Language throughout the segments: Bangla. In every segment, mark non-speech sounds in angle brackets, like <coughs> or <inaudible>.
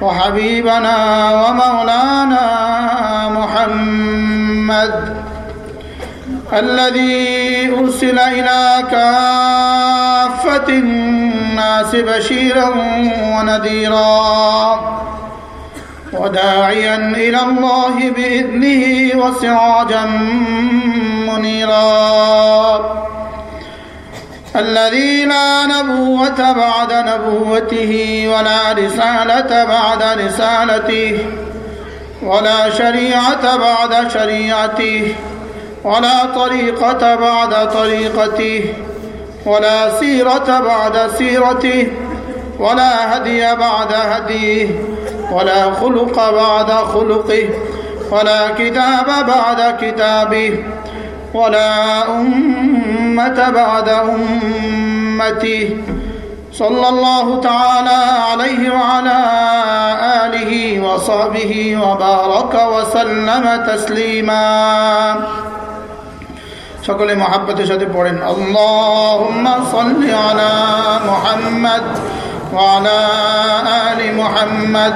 وحبيبنا ومولانا محمد الذي أرسل إلى كافة الناس بشيرا ونذيرا وداعيا إلى الله بإذنه وسراجا منيرا الذي لا نبوة بعد نبوته ولا رسالة بعد رسالته ولا شريعة بعد شريعته ولا طريقة بعد طريقته ولا سيرة بعد سيرته ولا هدي بعد هديه ولا خلق بعد خلقه ولا كتاب بعد كتابه ولا أمة بعد أمته صلى الله تعالى عليه وعلى آله وصحبه وبارك وسلم تسليما সকলে মহাব্বতের সাথে পড়েন আল্লাহুম্মা সাল্লি আলা মুহাম্মদ ওয়া আলা আলি মুহাম্মদ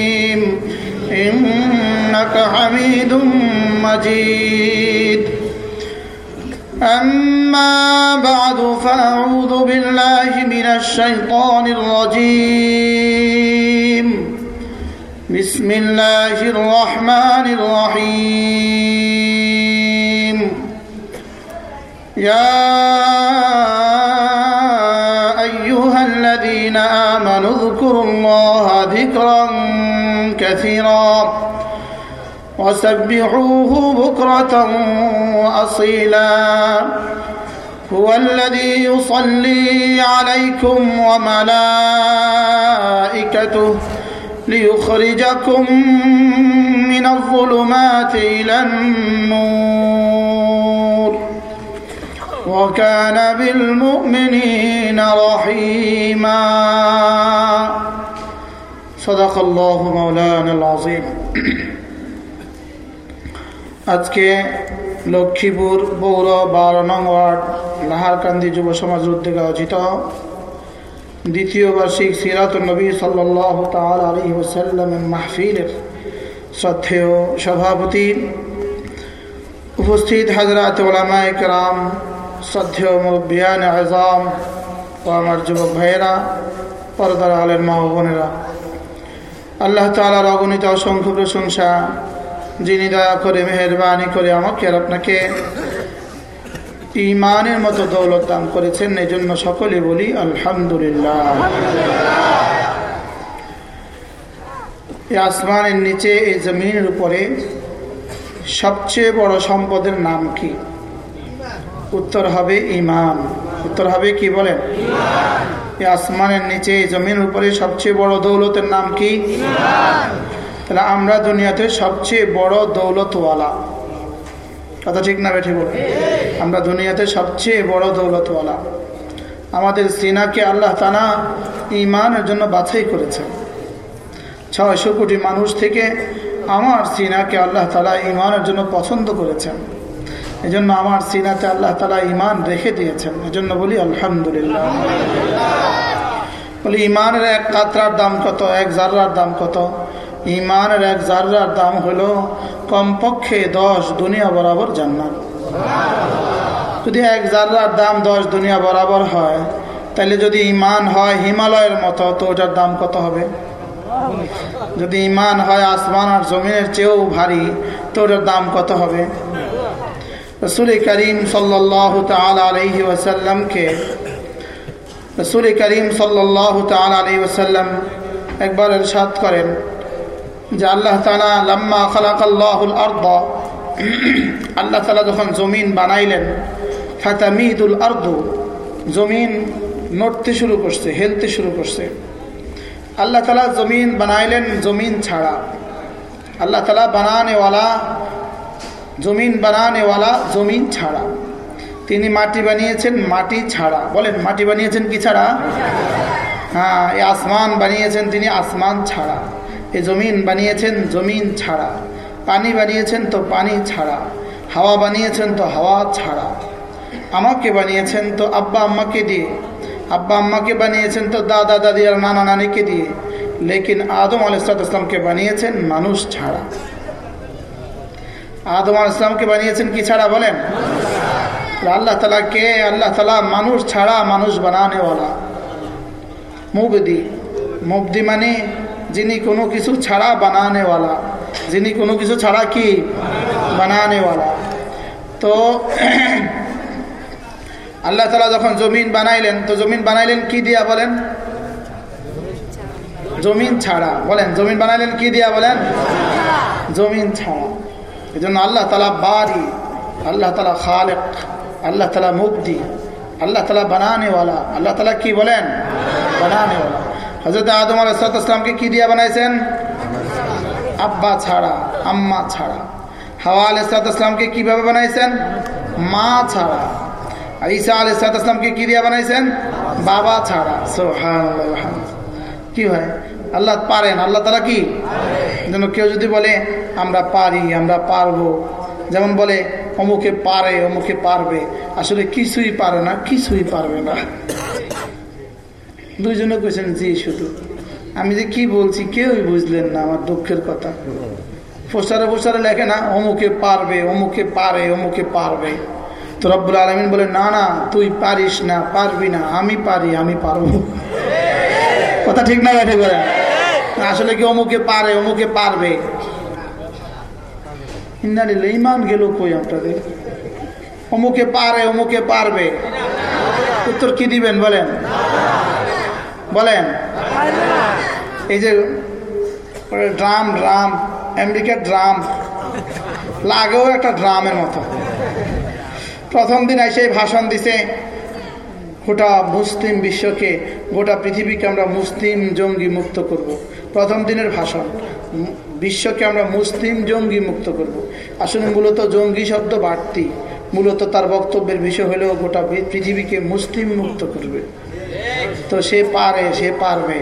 إنك حميد مجيد. أما بعد فأعوذ بالله من الشيطان الرجيم. بسم الله الرحمن الرحيم. يا أيها الذين آمنوا اذكروا الله ذكرا كثيرا. وسبحوه بكرة وأصيلا. هو الذي يصلي عليكم وملائكته ليخرجكم من الظلمات إلى النور. وكان بالمؤمنين رحيما. صدق الله مولانا العظيم. <clears throat> আজকে লক্ষ্মীপুর পৌর বারো নং ওয়ার্ড লাহারকান্দি যুব সমাজ উদ্যোগে আয়োজিত দ্বিতীয় বার্ষিক সিরাত নবী সাল্লাহ তাল আলী মাহফিলের শ্রদ্ধেয় সভাপতি উপস্থিত হাজরাত ওলামায় কালাম শ্রদ্ধেয় মুরব্বিয়ান আজাম ও আমার যুবক ভাইয়েরা, পরদার আলের মা বোনেরা। আল্লাহ তালার অগণিত অসংখ্য প্রশংসা যিনি দয়া করে, মেহরবানি করে আমাকে আর আপনাকে ইমানের মতো দৌলত দান করেছেন এই জন্য সকলে বলি আলহামদুলিল্লাহ। আসমানের নিচে, এই জমিনের উপরে সবচেয়ে বড় সম্পদের নাম কি? উত্তর হবে ইমান উত্তর হবে কি বলেন? আসমানের নিচে, এই জমিনের উপরে সবচেয়ে বড় দৌলতের নাম কি? তাহলে আমরা দুনিয়াতে সবচেয়ে বড় দৌলতওয়ালা। কথা ঠিক না বেঠে বলে আমরা দুনিয়াতে সবচেয়ে বড় দৌলতওয়ালা। আমাদের সিনাকে আল্লাহ তানা ইমানের জন্য বাছাই করেছেন। ছয়শো কোটি মানুষ থেকে আমার সিনাকে আল্লাহ তালা ইমানের জন্য পছন্দ করেছেন। এজন্য আমার সিনাতে আল্লাহ তালা ইমান রেখে দিয়েছেন। এজন্য বলি আলহামদুলিল্লাহ। বলি ইমানের এক কাতরার দাম কত? এক জার্রার দাম কত? ইমানের এক জার্রার দাম হলো কমপক্ষে দশ দুনিয়া বরাবর জান্নাত। যদি এক জার্রার দাম দশ দুনিয়া বরাবর হয়, তাহলে যদি ইমান হয় হিমালয়ের মতো, তো ওটার দাম কত হবে? যদি ইমান হয় আসমান আর জমিনের চেয়েও ভারী, তো ওটার দাম কত হবে? রসুল করিম সাল্লাহ আলহি ওয়াসাল্লামকে, রসুল করিম সাল্লাহ তাল আলহি ওয়াসাল্লাম একবার এরশাদ করেন। যে আল্লাহ তালা লাম্মা খালাকাল্লাহুল আল্লাহ তালা যখন জমিন বানাইলেন ফাতামিদুল আর্দ, জমিন নড়তে শুরু করছে, হেলতে শুরু করছে। আল্লাহ তালা জমিন বানাইলেন জমিন ছাড়া। আল্লাহ তালা বানানেওয়ালা, জমিন বানানেওয়ালা জমিন ছাড়া। তিনি মাটি বানিয়েছেন মাটি ছাড়া। বলেন, মাটি বানিয়েছেন কি ছাড়া? হ্যাঁ এই আসমান বানিয়েছেন তিনি আসমান ছাড়া। এই জমিন বানিয়েছেন জমিন ছাড়া। পানি বানিয়েছেন তো পানি ছাড়া। হাওয়া বানিয়েছেন তো হাওয়া ছাড়া। আমাকে বানিয়েছেন তো আব্বা আম্মাকে দিয়ে। আব্বা আম্মাকে বানিয়েছেন তো দাদা দাদি আর নানা নানিকে দিয়ে। লেকিন আদম আলাইসালামকে বানিয়েছেন মানুষ ছাড়া। আদম আল ইসলামকে বানিয়েছেন কি ছাড়া বলেন? আল্লাহ তালা কে? আল্লাহ তালা মানুষ ছাড়া মানুষ বানানেওয়ালা। মুবদি। মুবদি মানে যিনি কোনো কিছু ছাড়া বানানেওয়ালা, যিনি কোনো কিছু ছাড়া কি বানানেওয়ালা। তো <clears throat> আল্লাহ তালা যখন জমিন বানাইলেন, তো জমিন বানাইলেন কি দিয়া বলেন? জমিন ছাড়া। বলেন, জমিন বানাইলেন কি দিয়া বলেন? জমিন ছাড়া। এই জন্য আল্লাহ তালা বাড়ি, আল্লাহ তালা খালেক, আল্লাহ তালা মুক্তি, আল্লাহ তালা বানানেওয়ালা। আল্লাহ তালা কি বলেন? বানানেওয়ালা। হজরত আদম আলাইসালামকে কি দিয়া বানাইছেন? আব্বা ছাড়া আম্মা ছাড়া। হাওয়া আলাইসালামকে কীভাবে বানাইছেন? মা ছাড়া। ঈসা আলাইসালামকে কি দিয়া বানাইছেন? বাবা ছাড়া। সোহান কি হয়? আল্লাহ পারেন। আল্লাহ তালা কি? যেন কেউ যদি বলে আমরা পারি আমরা পারব। যেমন বলে অমুকে পারে অমুকে পারবে। আসলে কিছুই পারে না কিছুই পারবে না। দুইজনে কেছেন জি শুধু। আমি যে কি বলছি কেউই বুঝলেন না আমার দুঃখের কথা। পোস্টারে পোস্টারে লেখে না, অমুকে পারবে, অমুকে পারে, অমুকে পারবে। তো রব্বুল আলমিন বলে, না না, তুই পারিস না, পারবি না, আমি পারি, আমি পারব। কথা ঠিক না ব্যাঠে বলেন আসলে কি অমুকে পারে, অমুকে পারবে? ইমান গেল কই আপনাদের? অমুকে পারে, অমুকে পারবে। উত্তর কি দিবেন বলেন? বলেন। এই যে ড্রাম ড্রাম আমেরিকার ড্রাম। লাগেও একটা ড্রামের মতো। প্রথম দিন এসে ভাষণ দিছে গোটা মুসলিম বিশ্বকে গোটা পৃথিবীকে আমরা মুসলিম জঙ্গি মুক্ত করব। প্রথম দিনের ভাষণ বিশ্বকে আমরা মুসলিম জঙ্গি মুক্ত করব। আসলে মূলত জঙ্গি শব্দ বাড়তি। মূলত তার বক্তব্যের বিষয় হলেও গোটা পৃথিবীকে মুসলিম মুক্ত করবে। তো সে পারে, সে পারবে।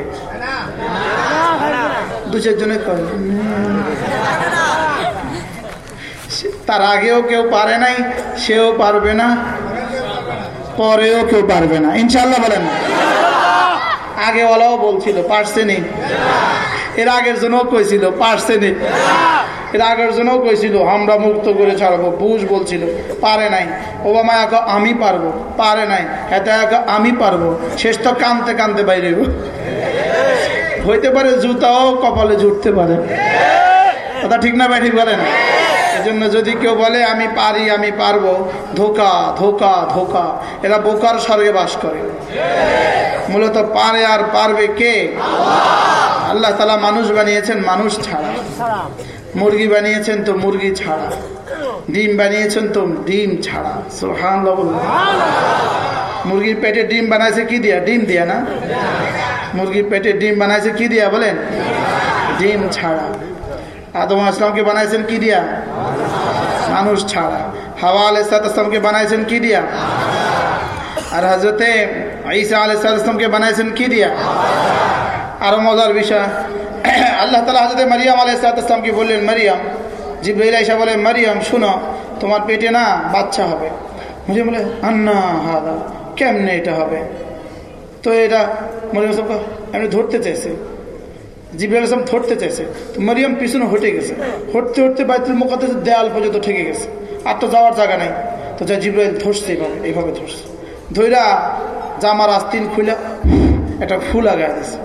দু চারজনে তার আগেও কেউ পারে নাই, সেও পারবে না, পরেও কেউ পারবে না। ইনশাল্লাহ বলেন। আগে ওলাও বলছিল, পারছে নি? এর আগের জন্যও কইছিল, পারছে নি? এর আগের জন্যও কইছিল, আমরা মুক্ত করে ছাড়বো, বুঝ বলছিল, পারে নাই। ও ওবামা এক আমি পারব, পারে নাই। এতে এক আমি পারব। শেষ তো কানতে কানতে বাইরে হইতে পারে জুতাও কপালে জুটতে পারে। কথা ঠিক না ভাই বলেন? এজন্য যদি কেউ বলে, আমি পারি, আমি পারব। ধোকা ধোকা ধোকা। এরা বোকার স্বর্গে বাস করে। মূলত পারে আর পারবে কে? আল্লাহ তালা মানুষ বানিয়েছেন, মানুষ ছাড়া। মুরগি বানিয়েছেন তো মুরগি ছাড়া। ডিম বানিয়েছেন তো ডিম ছাড়া। সোহান মুরগির পেটে ডিম বানাইছে কি দিয়া? ডিম দিয়া না? মুরগির পেটে ডিম বানাইছে কি দিয়া বলেন? ডিম ছাড়া। আদম আসলামকে বানাইছেন কি দিয়া? মানুষ ছাড়া। হাওয়া আলাইসালামকে বানাইছেন কি দিয়া? আর হজরতে ঈসা আলাইসালামকে বানাইছেন কি দিয়া? আরও মজার বিষয়। <coughs> আল্লাহ তালা হজরত মারিয়াম আলাইসালামকে বললেন, মারিয়াম, জিব্রাইল আইসা বলে, মারিয়াম, শুনো, তোমার পেটে না বাচ্চা হবে। মুঝে বলে, আন্না হাদা, কেমনে এটা হবে? তো এটা মরিয়াম এমনি ধরতে চাইছে। জিব্রাইল আসলাম ধরতে চাইছে। তো মরিয়াম পিছনে হটে গেছে। হটতে হটতে বাইতুল মোকাদ্দাস দেয়াল পর্যন্ত ঠেকে গেছে। আর তো যাওয়ার জায়গা নাই। তো যা জিব্রাইল ধরছে এইভাবে এইভাবে ধরছে। ধৈরা জামার আস্তিন খুলে একটা ফুল আগায় দিছে।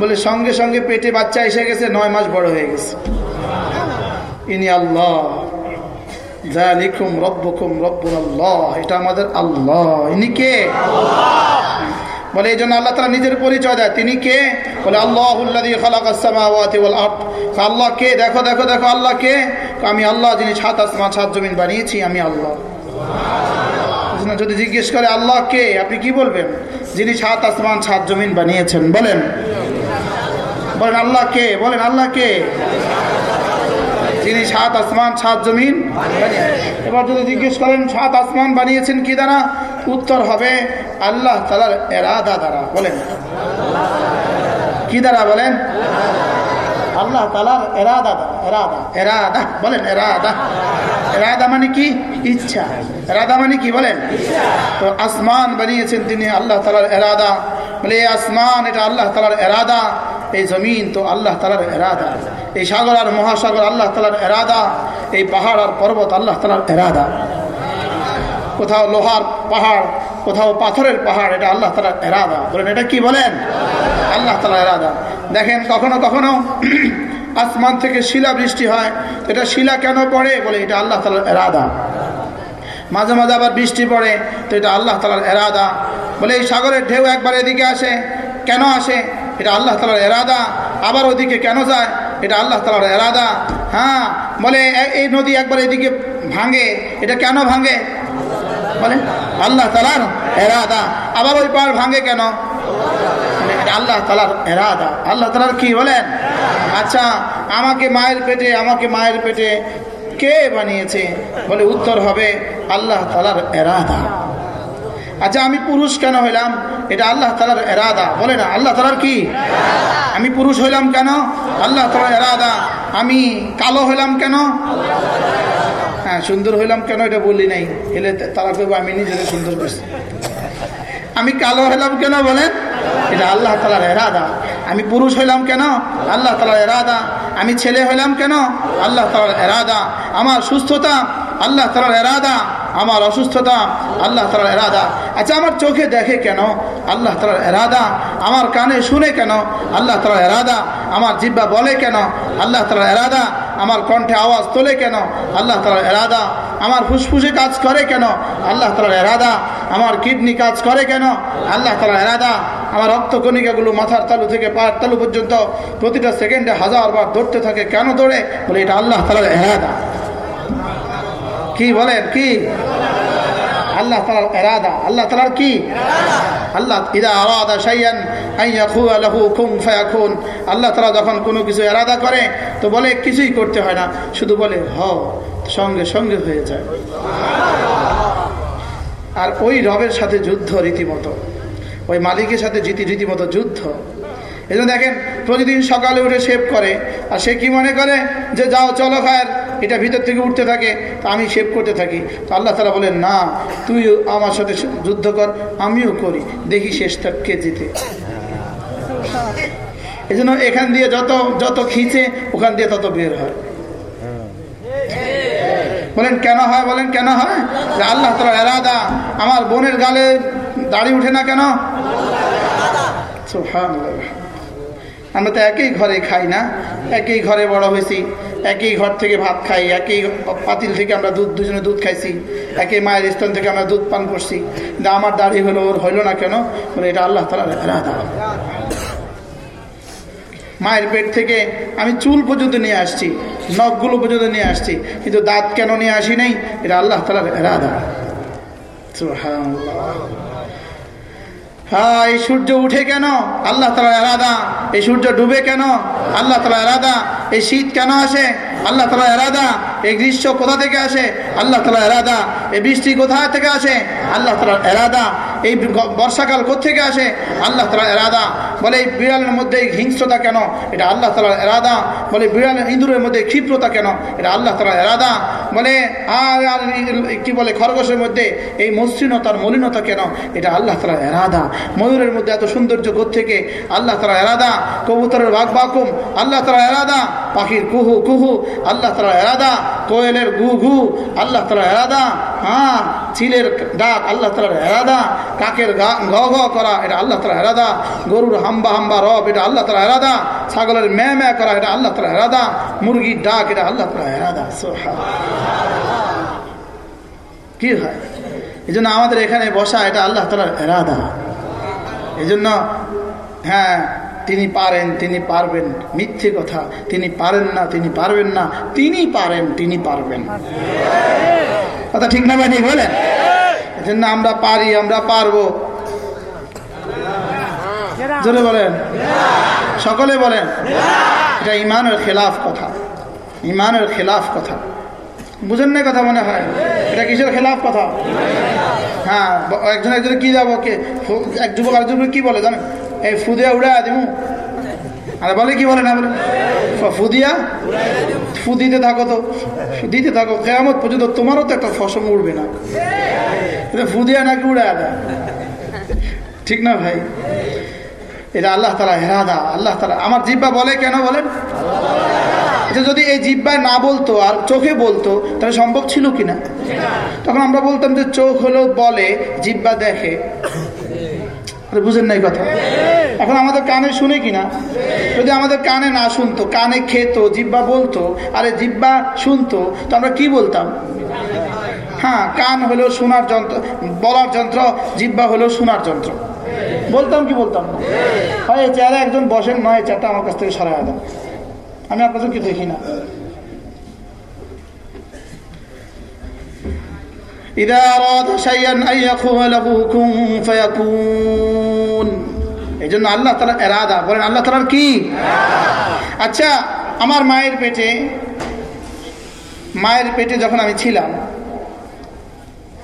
বলে, সঙ্গে সঙ্গে পেটে বাচ্চা এসে গেছে, নয় মাস বড় হয়ে গেছে। ইনি আল্লাহ। এটা আমাদের আল্লাহ। ইনি কে? বলে, এই জন্য আল্লাহ তারা নিজের পরিচয় দেয়। তিনি কে? বলে আল্লাহ আল্লাহ কে? দেখো দেখো দেখো, আল্লাহ কে? আমি আল্লাহ, যিনি ছাত আসমান ছাদ জমিন বানিয়েছি, আমি আল্লাহ। যদি জিজ্ঞেস করে, আল্লাহ কে? আপনি কি বলবেন? যিনি ছাত আসমান ছাদ জমিন বানিয়েছেন, বলেন। বলেন আল্লাহ কে? বলেন আল্লাহ কে? যিনি সাত আসমান, সাত জমিন। এবার যদি জিজ্ঞেস করেন, সাত আসমান বানিয়েছেন কি দ্বারা? উত্তর হবে, আল্লাহ তালার এরাদা দ্বারা। বলেন। কি দ্বারা বলেন? আল্লাহ তালার এরাদা এরাদা। এরাদা। বলেন, এরাদা। এরাদা মানে কি? ইচ্ছা। এরাদা মানে কি? বলেন। তো আসমান বানিয়েছেন তিনি আল্লাহ তালার এরাদা। বলে আসমান, এটা আল্লাহ তালার এরাদা। এই জমিন তো আল্লাহ তালার এরাদা। এই সাগর আর মহাসাগর আল্লাহ তালার এরাদা। এই পাহাড় আর পর্বত আল্লাহ তালার এরাদা। কোথাও লোহার পাহাড়, কোথাও পাথরের পাহাড়, এটা আল্লাহ তালার এরাদা। বলেন, এটা কি বলেন? আল্লাহ তালার এরাদা। দেখেন, কখনো কখনো <clears throat> আসমান থেকে শিলা বৃষ্টি হয়। এটা শিলা কেন পড়ে? বলে, এটা আল্লাহ তালার এরাদা। মাঝে মাঝে আবার বৃষ্টি পড়ে, তো এটা আল্লাহ তালার এরাদা। বলে, এই সাগরের ঢেউ একবার এদিকে আসে। কেন আসে? এটা আল্লাহ তালার এরাদা। আবার ওদিকে কেন যায়? এটা আল্লাহ তালার এরাদা। হ্যাঁ বলে এই নদী একবার এদিকে ভাঙে। এটা কেন ভাঙে? বলে, আল্লাহ তালার এরাদা। আবার ওই পাহাড় ভাঙে কেন? আল্লাহ তালার এরাদা। আল্লাহ তালার কি বলেন? আচ্ছা আমাকে মায়ের পেটে, আমাকে মায়ের পেটে কে বানিয়েছে? বলে, উত্তর হবে আল্লাহ তালার এরাদা। আচ্ছা আমি পুরুষ কেন হইলাম? এটা আল্লাহ তালার এরাদা। বলে না আল্লাহ তালার কি? আমি পুরুষ হইলাম কেন? আল্লাহ তালার এরাদা। আমি কালো হইলাম কেন? হ্যাঁ সুন্দর হইলাম কেন এটা বললি নাই। এলে তারা কেউ আমি নিজেকে সুন্দর করছি। আমি কালো হইলাম কেন বলেন? এটা আল্লাহ তালার এরাদা। আমি পুরুষ হইলাম কেন? আল্লাহ তালার এরাদা। আমি ছেলে হইলাম কেন? আল্লাহ তালার এরাদা। আমার সুস্থতা আল্লাহ তালার এরাদা। আমার অসুস্থতা আল্লাহ তালার এরাদা। আচ্ছা আমার চোখে দেখে কেন? আল্লাহ তালার এরাদা। আমার কানে শুনে কেন? আল্লাহ তালার এরাদা। আমার জিব্বা বলে কেন? আল্লাহ তালার এরাদা। আমার কণ্ঠে আওয়াজ তোলে কেন? আল্লাহ তালার এরাদা। আমার ফুসফুসে কাজ করে কেন? আল্লাহ তালার এরাদা। আমার কিডনি কাজ করে কেন? আল্লাহ তালার এরাদা। আমার রক্তকণিকাগুলো মাথার তালু থেকে পায়ের তালু পর্যন্ত প্রতিটা সেকেন্ডে হাজার বার দৌড়তে থাকে। কেন দৌড়ে? বলে, এটা আল্লাহ তালার এরাদা। কি বলেন, কি? আল্লাহ তালার এরাদা, আল্লাহ তালার কি? আল্লাহ তালা যখন কোনো কিছু করে, তো বলে কিছুই করতে হয় না, শুধু বলে সঙ্গে সঙ্গে হয়ে যায়। আর ওই রবের সাথে যুদ্ধ রীতিমতো, ওই মালিকের সাথে জিতি রীতিমতো যুদ্ধ। এই দেখেন, প্রতিদিন সকালে উঠে সেভ করে, আর সে কি মনে করে? যে, যাও, চলো, খায়ের। এটা ভিতর থেকে উঠতে থাকে, তো আমি সেভ করতে থাকি। তো আল্লাহ তালা বলেন, না তুই আমার সাথে যুদ্ধ কর, আমিও করি। দেখি শেষটা কে জিতে। এই জন্য এখান দিয়ে যত যত খিচে, ওখান দিয়ে তত বের হয়। বলেন, কেন হয়? বলেন, কেন হয়? যে আল্লাহ তালা এরাদা, আমার বোনের গালে দাড়ি উঠে না কেন? আমরা তো একই ঘরে খাই না, একই ঘরে বড় হয়েছি। একই ঘর থেকে ভাত খাই, একই পাতিল থেকে আমরা দুধ, দুজনে দুধ খাইছি, একই মায়ের স্থান থেকে আমরা দুধ পান করছি। কিন্তু আমার দাড়ি হলো ওর, হইল না কেন? এটা আল্লাহ তালা মায়ের পেট থেকে আমি চুল পর্যন্ত নিয়ে আসছি, নখগুলো পর্যন্ত নিয়ে আসছি, কিন্তু দাঁত কেন নিয়ে আসি নাই? এটা আল্লাহ তালার রাধা হ্যাঁ এই সূর্য উঠে কেন? আল্লাহ তালা এরাদা। এই সূর্য ডুবে কেন? আল্লাহ তালা এরাদা। এই শীত কেন আসে? আল্লাহ তালা এরাদা, এই গ্রীষ্ম কোথা থেকে আসে? আল্লাহ তালা এরাদা, এই বৃষ্টি কোথা থেকে আসে? আল্লাহ তালা এরাদা, এই বর্ষাকাল থেকে আসে? আল্লাহ তালা এরাদা, বলে এই বিড়ালের মধ্যে এই হিংস্রতা কেন? এটা আল্লাহ তালা এরাদা, বলে বিড়াল ইঁদুরের মধ্যে ক্ষিপ্রতা কেন? এটা আল্লাহ তালা এরাদা, বলে আর আর কি বলে খরগোশের মধ্যে এই মসৃণতার মলিনতা কেন? এটা আল্লাহ তালা এরাদা। ময়ূরের মধ্যে এত সৌন্দর্য থেকে? আল্লাহ তালা এরাদা, কবুতরের বাঘ বাকুম, আল্লাহ তালা এরাদা পাখির কুহু কুহু, আল্লাহ তালা এরাদা, কোয়েলের গু ঘু আল্লাহ তালা এরাদা হ্যাঁ চিলের ডাক, আল্লাহ তালার এরাদা, কাকের গা, গ করা, এটা আল্লাহ তালা এরাদা, গরুর হাম্বা হাম্বা, রব, এটা আল্লাহ তালা এরাদা, ছাগলের ম্যা ম্যা করা, এটা আল্লাহ তালা এরাদা, মুরগির ডাক, এটা আল্লাহ তালা এরাদা কি হয়? এই জন্য আমাদের এখানে বসা, এটা আল্লাহ তালার এরাদা। এই জন্য হ্যাঁ তিনি পারেন, তিনি পারবেন। মিথ্যে কথা, তিনি পারেন না, তিনি পারবেন না। তিনি পারেন, তিনি পারবেন। কথা ঠিক না বানি বলেন? এই জন্য আমরা পারি, আমরা পারব। জোরে বলেন। সকলে বলেন। এটা ইমানের খেলাফ কথা। ইমানের খেলাফ কথা। বুঝেন না কথা মনে হয়? এটা কিসের খেলাফ কথা? হ্যাঁ একজন একজন কি যাব, কে? এক যুবক আরেকজন কি বলে, জানেন? এই ফুদিয়া উড়া দিমু। আর বলে বলে না বলে? ফুদিয়া? ফুদিতে থাকো তো। থাকো। কেয়ামত পর্যন্ত তোমারও তো একটা ফসল উড়বে না। ফুদিয়া নাকি উড়ে দেয়? ঠিক না ভাই? এটা আল্লাহ তালা হেরাদা আল্লাহ তালা আমার জিব্বা বলে কেন বলেন? এটা যদি এই জিব্বায় না বলতো আর চোখে বলতো, তাহলে সম্ভব ছিল কিনা? তখন আমরা বলতাম যে চোখ হলো বলে, জিব্বা দেখে। বুঝেন নাই কথা। এখন আমাদের কানে শুনে কিনা? যদি আমাদের কানে না শুনতো, কানে খেতো জিব্বা বলতো, আরে জিব্বা শুনতো, তো আমরা কি বলতাম? হ্যাঁ কান হলো শোনার যন্ত্র, বলার যন্ত্র জিব্বা হলো শোনার যন্ত্র। বলতাম কি বলতাম? হয় চেয়ারে একজন বসেন, নয় চেয়ারটা আমার কাছ থেকে সরাই দেন। আমি আপনাদেরকে দেখি না। إذا أراد شيئا أن يقول له كن فيكون এই জন্য আল্লাহ তালা এরাদা বলেন আল্লাহ তালার কি আচ্ছা আমার মায়ের পেটে মায়ের পেটে যখন আমি ছিলাম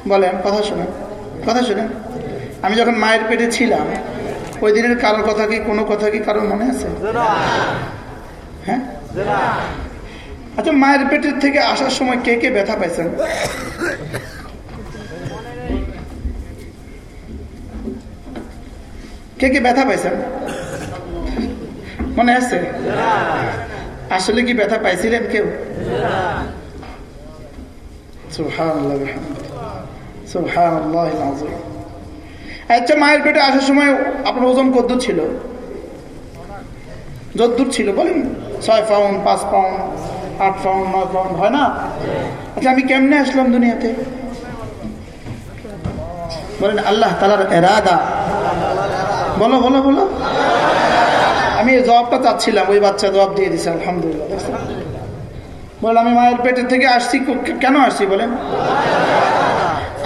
বলেন কথা শুনেন কথা শুনেন আমি যখন মায়ের পেটে ছিলাম ওই দিনের কারোর কথা কি কোনো কথা কি কারোর মনে আছে হ্যাঁ আচ্ছা মায়ের পেটের থেকে আসার সময় কে কে ব্যথা পাইছেন কে কি ব্যথা পাইছেন মনে আছে? আসলে কি ব্যথা পাইছিলেন কেউ? আচ্ছা মায়ের পেটে আসার সময় আপনার ওজন কত ছিল? যদ্দূর ছিল, বলেন। ছয় পাউন্ড, পাঁচ পাউন্ড, আট পাউন্ড, নয় পাউন্ড, হয় না? আচ্ছা আমি কেমনে আসলাম দুনিয়াতে? বলেন, আল্লাহ তালার এরাদা বলো বলো বলো। আমি এই জবাবটা চাচ্ছিলাম, ওই বাচ্চা জবাব দিয়ে দিছে, আলহামদুলিল্লাহ বল আমি মায়ের পেটের থেকে আসছি কেন আসছি, বলেন?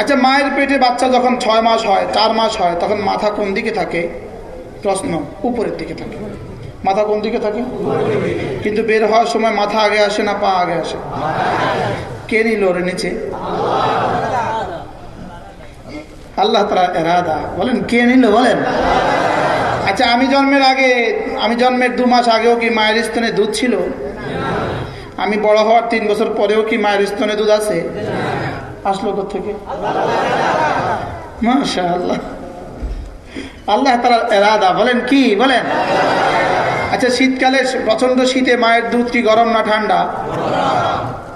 আচ্ছা মায়ের পেটে বাচ্চা যখন ছয় মাস হয়, চার মাস হয়, তখন মাথা কোন দিকে থাকে? প্রশ্ন, উপরের দিকে থাকে। মাথা কোন দিকে থাকে? কিন্তু বের হওয়ার সময় মাথা আগে আসে না, পা আগে আসে। কে নিল ওরে নিচে? আল্লাহ তারা এরাদা। বলেন, কে নিল, বলেন? আচ্ছা আমি জন্মের আগে, আমি জন্মের দু মাস আগেও কি মায়ের স্তনে দুধ ছিল? আমি বড় হওয়ার তিন বছর পরেও কি মায়ের স্তনে দুধ আছে? আসলো থেকে? মাশা আল্লাহ আল্লাহ তারা এরাদা, বলেন কি? বলেন। আচ্ছা শীতকালে প্রচণ্ড শীতে মায়ের দুধ কি গরম না ঠান্ডা?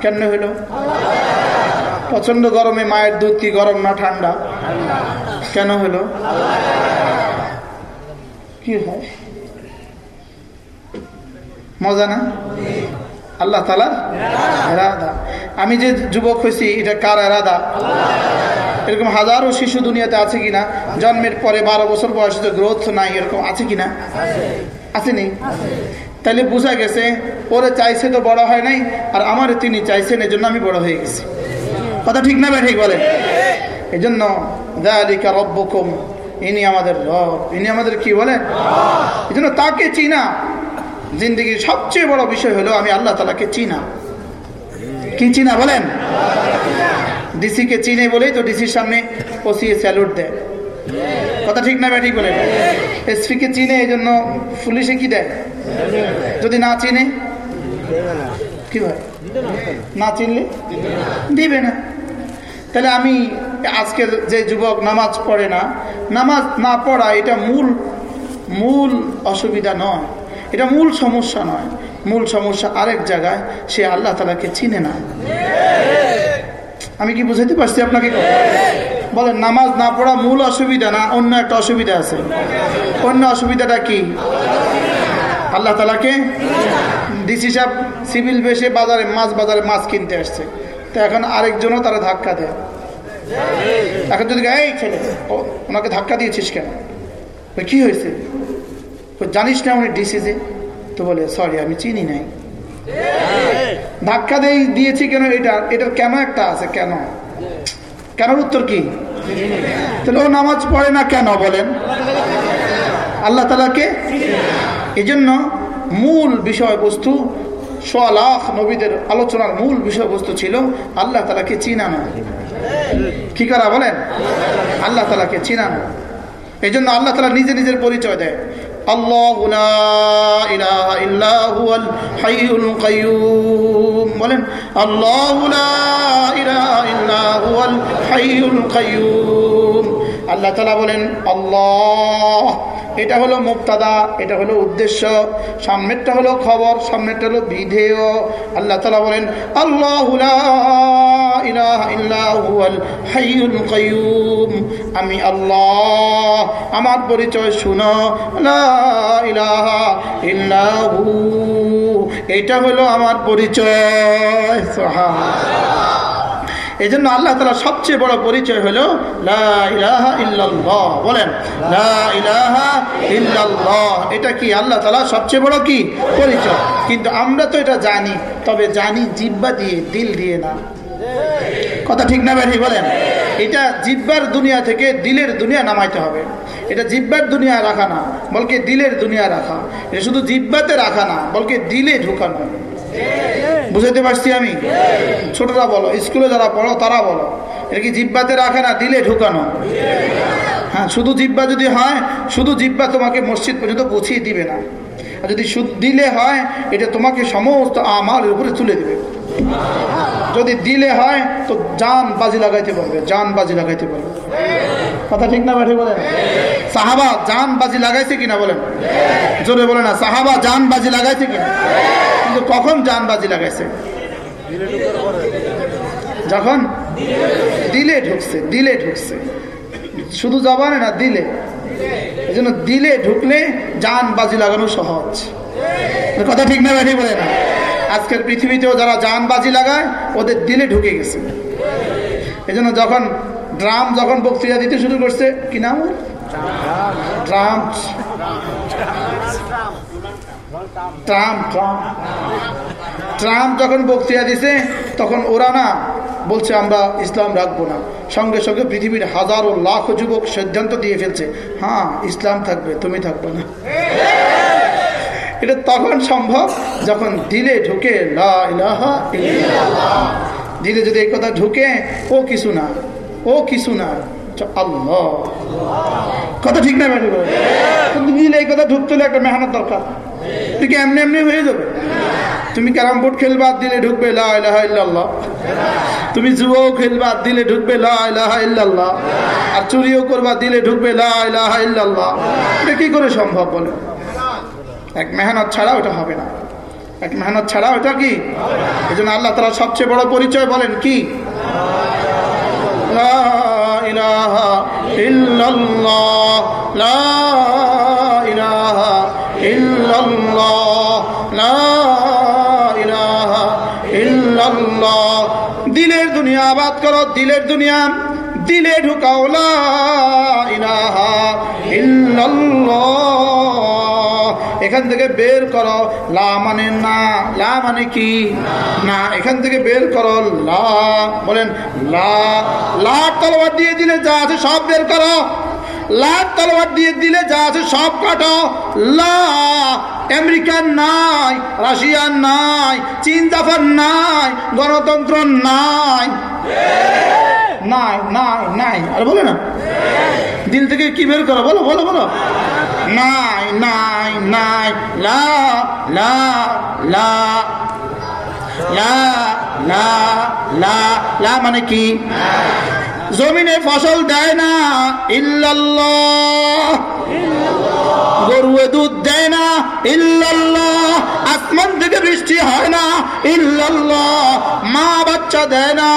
কেন হইল? প্রচণ্ড গরমে মায়ের দুধ কি গরম না ঠান্ডা? কেন হলো কি হয়? মজা না? আল্লাহ তালা এরাদা। আমি যে যুবক হয়েছি, এটা কার এরাদা? এরকম হাজারো শিশু দুনিয়াতে আছে কিনা? জন্মের পরে বারো বছর বয়সে তো গ্রোথ নাই, এরকম আছে কিনা? আসেনি তাহলে বোঝা গেছে, ওরে চাইছে তো বড় হয় নাই, আর আমার তিনি চাইছেন এই জন্য আমি বড় হয়ে গেছি। কথা ঠিক না ঠিক বলে? এই জন্য ইনি আমাদের রব, ইনি আমাদের কি বলে? এই জন্য তাকে চিনা। জিন্দগির সবচেয়ে বড় বিষয় হলো আমি আল্লাহ তালাকে চিনা। কি চিনা বলেন? ডিসিকে চিনে বলেই তো ডিসির সামনে পচিয়ে স্যালুট দেয়। কথা ঠিক না ঠিক বলেন? এসপিকে চিনে, এই জন্য পুলিশে কি দেয়? যদি না চিনে? কি হয় না চিনলে? দিবে না। তাহলে আমি আজকের যে যুবক নামাজ পড়ে না, নামাজ না পড়া এটা মূল মূল অসুবিধা নয়। এটা মূল সমস্যা নয়। মূল সমস্যা আরেক জায়গায়, সে আল্লাহ তালাকে চিনে না। আমি কি বুঝাইতে পারছি আপনাকে? বলেন, নামাজ না পড়া মূল অসুবিধা না অন্য একটা অসুবিধা আছে? অন্য অসুবিধাটা কি? আল্লাহ তালাকে ডিসি সাহেব সিভিল বেশে বাজারে, মাছ বাজারে মাছ কিনতে আসছে। তো এখন আরেকজনও তারা ধাক্কা দেয়। এখন যদি এই ছেলে ওনাকে ধাক্কা দিয়েছিস কেন? কি হয়েছে? জানিস না উনি ডিসিজে তো বলে সরি আমি চিনি নাই। ধাক্কা দিয়ে দিয়েছি কেন এটা? এটার কেন একটা আছে, কেন? কেন উত্তর কি? তাহলে, ও নামাজ পড়ে না কেন? বলেন। আল্লাহ তালাকে এই জন্য মূল বিষয়বস্তু সোয়ালাখ নবীদের আলোচনার মূল বিষয়বস্তু ছিল, আল্লাহ তালাকে চিনানো। কি করা বলেন? আল্লাহ তালাকে চিনান। এই জন্য আল্লাহ তালা নিজে নিজের পরিচয় দেয়। বলেন, আল্লাহ আল্লাহ তালা বলেন, আল্লাহ এটা হলো মুক্তাদা, এটা হলো উদ্দেশ্য, সামনেরটা হলো খবর, সামনেরটা হলো বিধেয়। আল্লাহ তালা বলেন, আল্লাহ আমি আল্লাহ, আমার পরিচয় শুনো এটা হলো আমার পরিচয়। এই জন্য আল্লাহ তালা সবচেয়ে বড় পরিচয় হলো বলেন। এটা কি আল্লাহ তালা সবচেয়ে বড় কি? পরিচয়। কিন্তু আমরা তো এটা জানি, তবে জানি জিব্বা দিয়ে, দিল দিয়ে না। কথা ঠিক না ব্যাঠি, বলেন। এটা জিব্বার দুনিয়া থেকে দিলের দুনিয়া নামাইতে হবে। এটা জিব্বার দুনিয়া রাখা না, বলকে দিলের দুনিয়া রাখা। এটা শুধু জিব্বাতে রাখা না, বলকে দিলে ঢুকানো। বুঝাইতে পারছি আমি? ছোটরা বলো, স্কুলে যারা পড়ো, তারা বলো। এটা কি জিব্বাতে রাখে না দিলে ঢুকানো? হ্যাঁ শুধু জিব্বা যদি হয়, শুধু জিব্বা তোমাকে মসজিদ পর্যন্ত পৌঁছিয়ে দিবে না। আর যদি দিলে হয়, এটা তোমাকে সমস্ত আমার উপরে তুলে দিবে। যদি দিলে হয়, তো জান বাজি লাগাইতে পারবে, জান বাজি লাগাইতে পারবে। কথা ঠিক না ব্যাঠে বলেন? সাহাবা জান বাজি লাগাইছে কিনা বলেন? জোরে বলে না, সাহাবা জান বাজি লাগাইছে কিনা? কিন্তু কখন জানবাজি লাগাইছে? যখন? দিলে ঢুকছে দিলে ঢুকছে। শুধু জবানে না দিলে। এই জন্য দিলে ঢুকলে জান বাজি লাগানো সহজ। কথা ঠিক না ব্যাঠি বলে না। আজকের পৃথিবীতেও যারা যান বাজি লাগায় ওদের দিলে ঢুকে গেছে। এজন্য যখন ড্রাম যখন বক্তৃতা দিতে শুরু করছে কি নাম ড্রাম। Trump Trump. যখন বক্তৃতা দিছে, তখন ওরা না বলছে, আমরা ইসলাম রাখব না। সঙ্গে সঙ্গে পৃথিবীর হাজারো লাখ যুবক সিদ্ধান্ত দিয়ে ফেলছে হ্যাঁ ইসলাম থাকবে, তুমি থাকবে না। এটা তখন সম্ভব যখন দিলে ঢুকে দিলে যদি এই কথা ঢুকে, ও কিছু না, ও কিছু না। আল্লাহ। কথা ঠিক না ম্যাডাম দিলে এই কথা ঢুকতে হলে একটা মেহনত দরকার। কি এমনি এমনি হয়ে যাবে? তুমি ক্যারাম বোর্ড খেলবা, দিলে ঢুকবে লাহ তুমি জুয়ো খেলবা, দিলে ঢুকবে লাহ আর চুরিও করবা, দিলে ঢুকবে লাহ এটা কি করে সম্ভব বলে? এক মেহনত ছাড়া ওটা হবে না। এক মেহনত ছাড়া ওটা কি? এই জন্য আল্লাহ তালা সবচেয়ে বড় পরিচয় বলেন কি? দিলের দুনিয়া আবাদ করো, দিলের দুনিয়া, দিলে ঢুকাও ইল্লাল্লাহ। এখান থেকে বের করো, লা মানে না, লা মানে কি? না, এখান থেকে বের করো, লা, বলেন, লা লা তলোয়ার দিয়ে দিলে যা আছে সব বের করো। লাখ তলোয়ার দিয়ে দিলে যা আছে সব কাটো। লা আমেরিকান নাই, রাশিয়ান নাই, চীন, জাপান নাই, গণতন্ত্র নাই। নাই নাই নাই। আর বলে না। দিল থেকে কি বের করো? বলো বলো বলো। নাই নাই নাই। লা লা লা লা লা লা লা মানে কি? জমিনে ফসল দেয় না। ইল্লাল্লাহ। গরুয়ে দুধ দেয় না ইল্লাল্লাহ আসমান থেকে বৃষ্টি হয় না। ইল্লাল্লাহ, মা বাচ্চা দেয় না।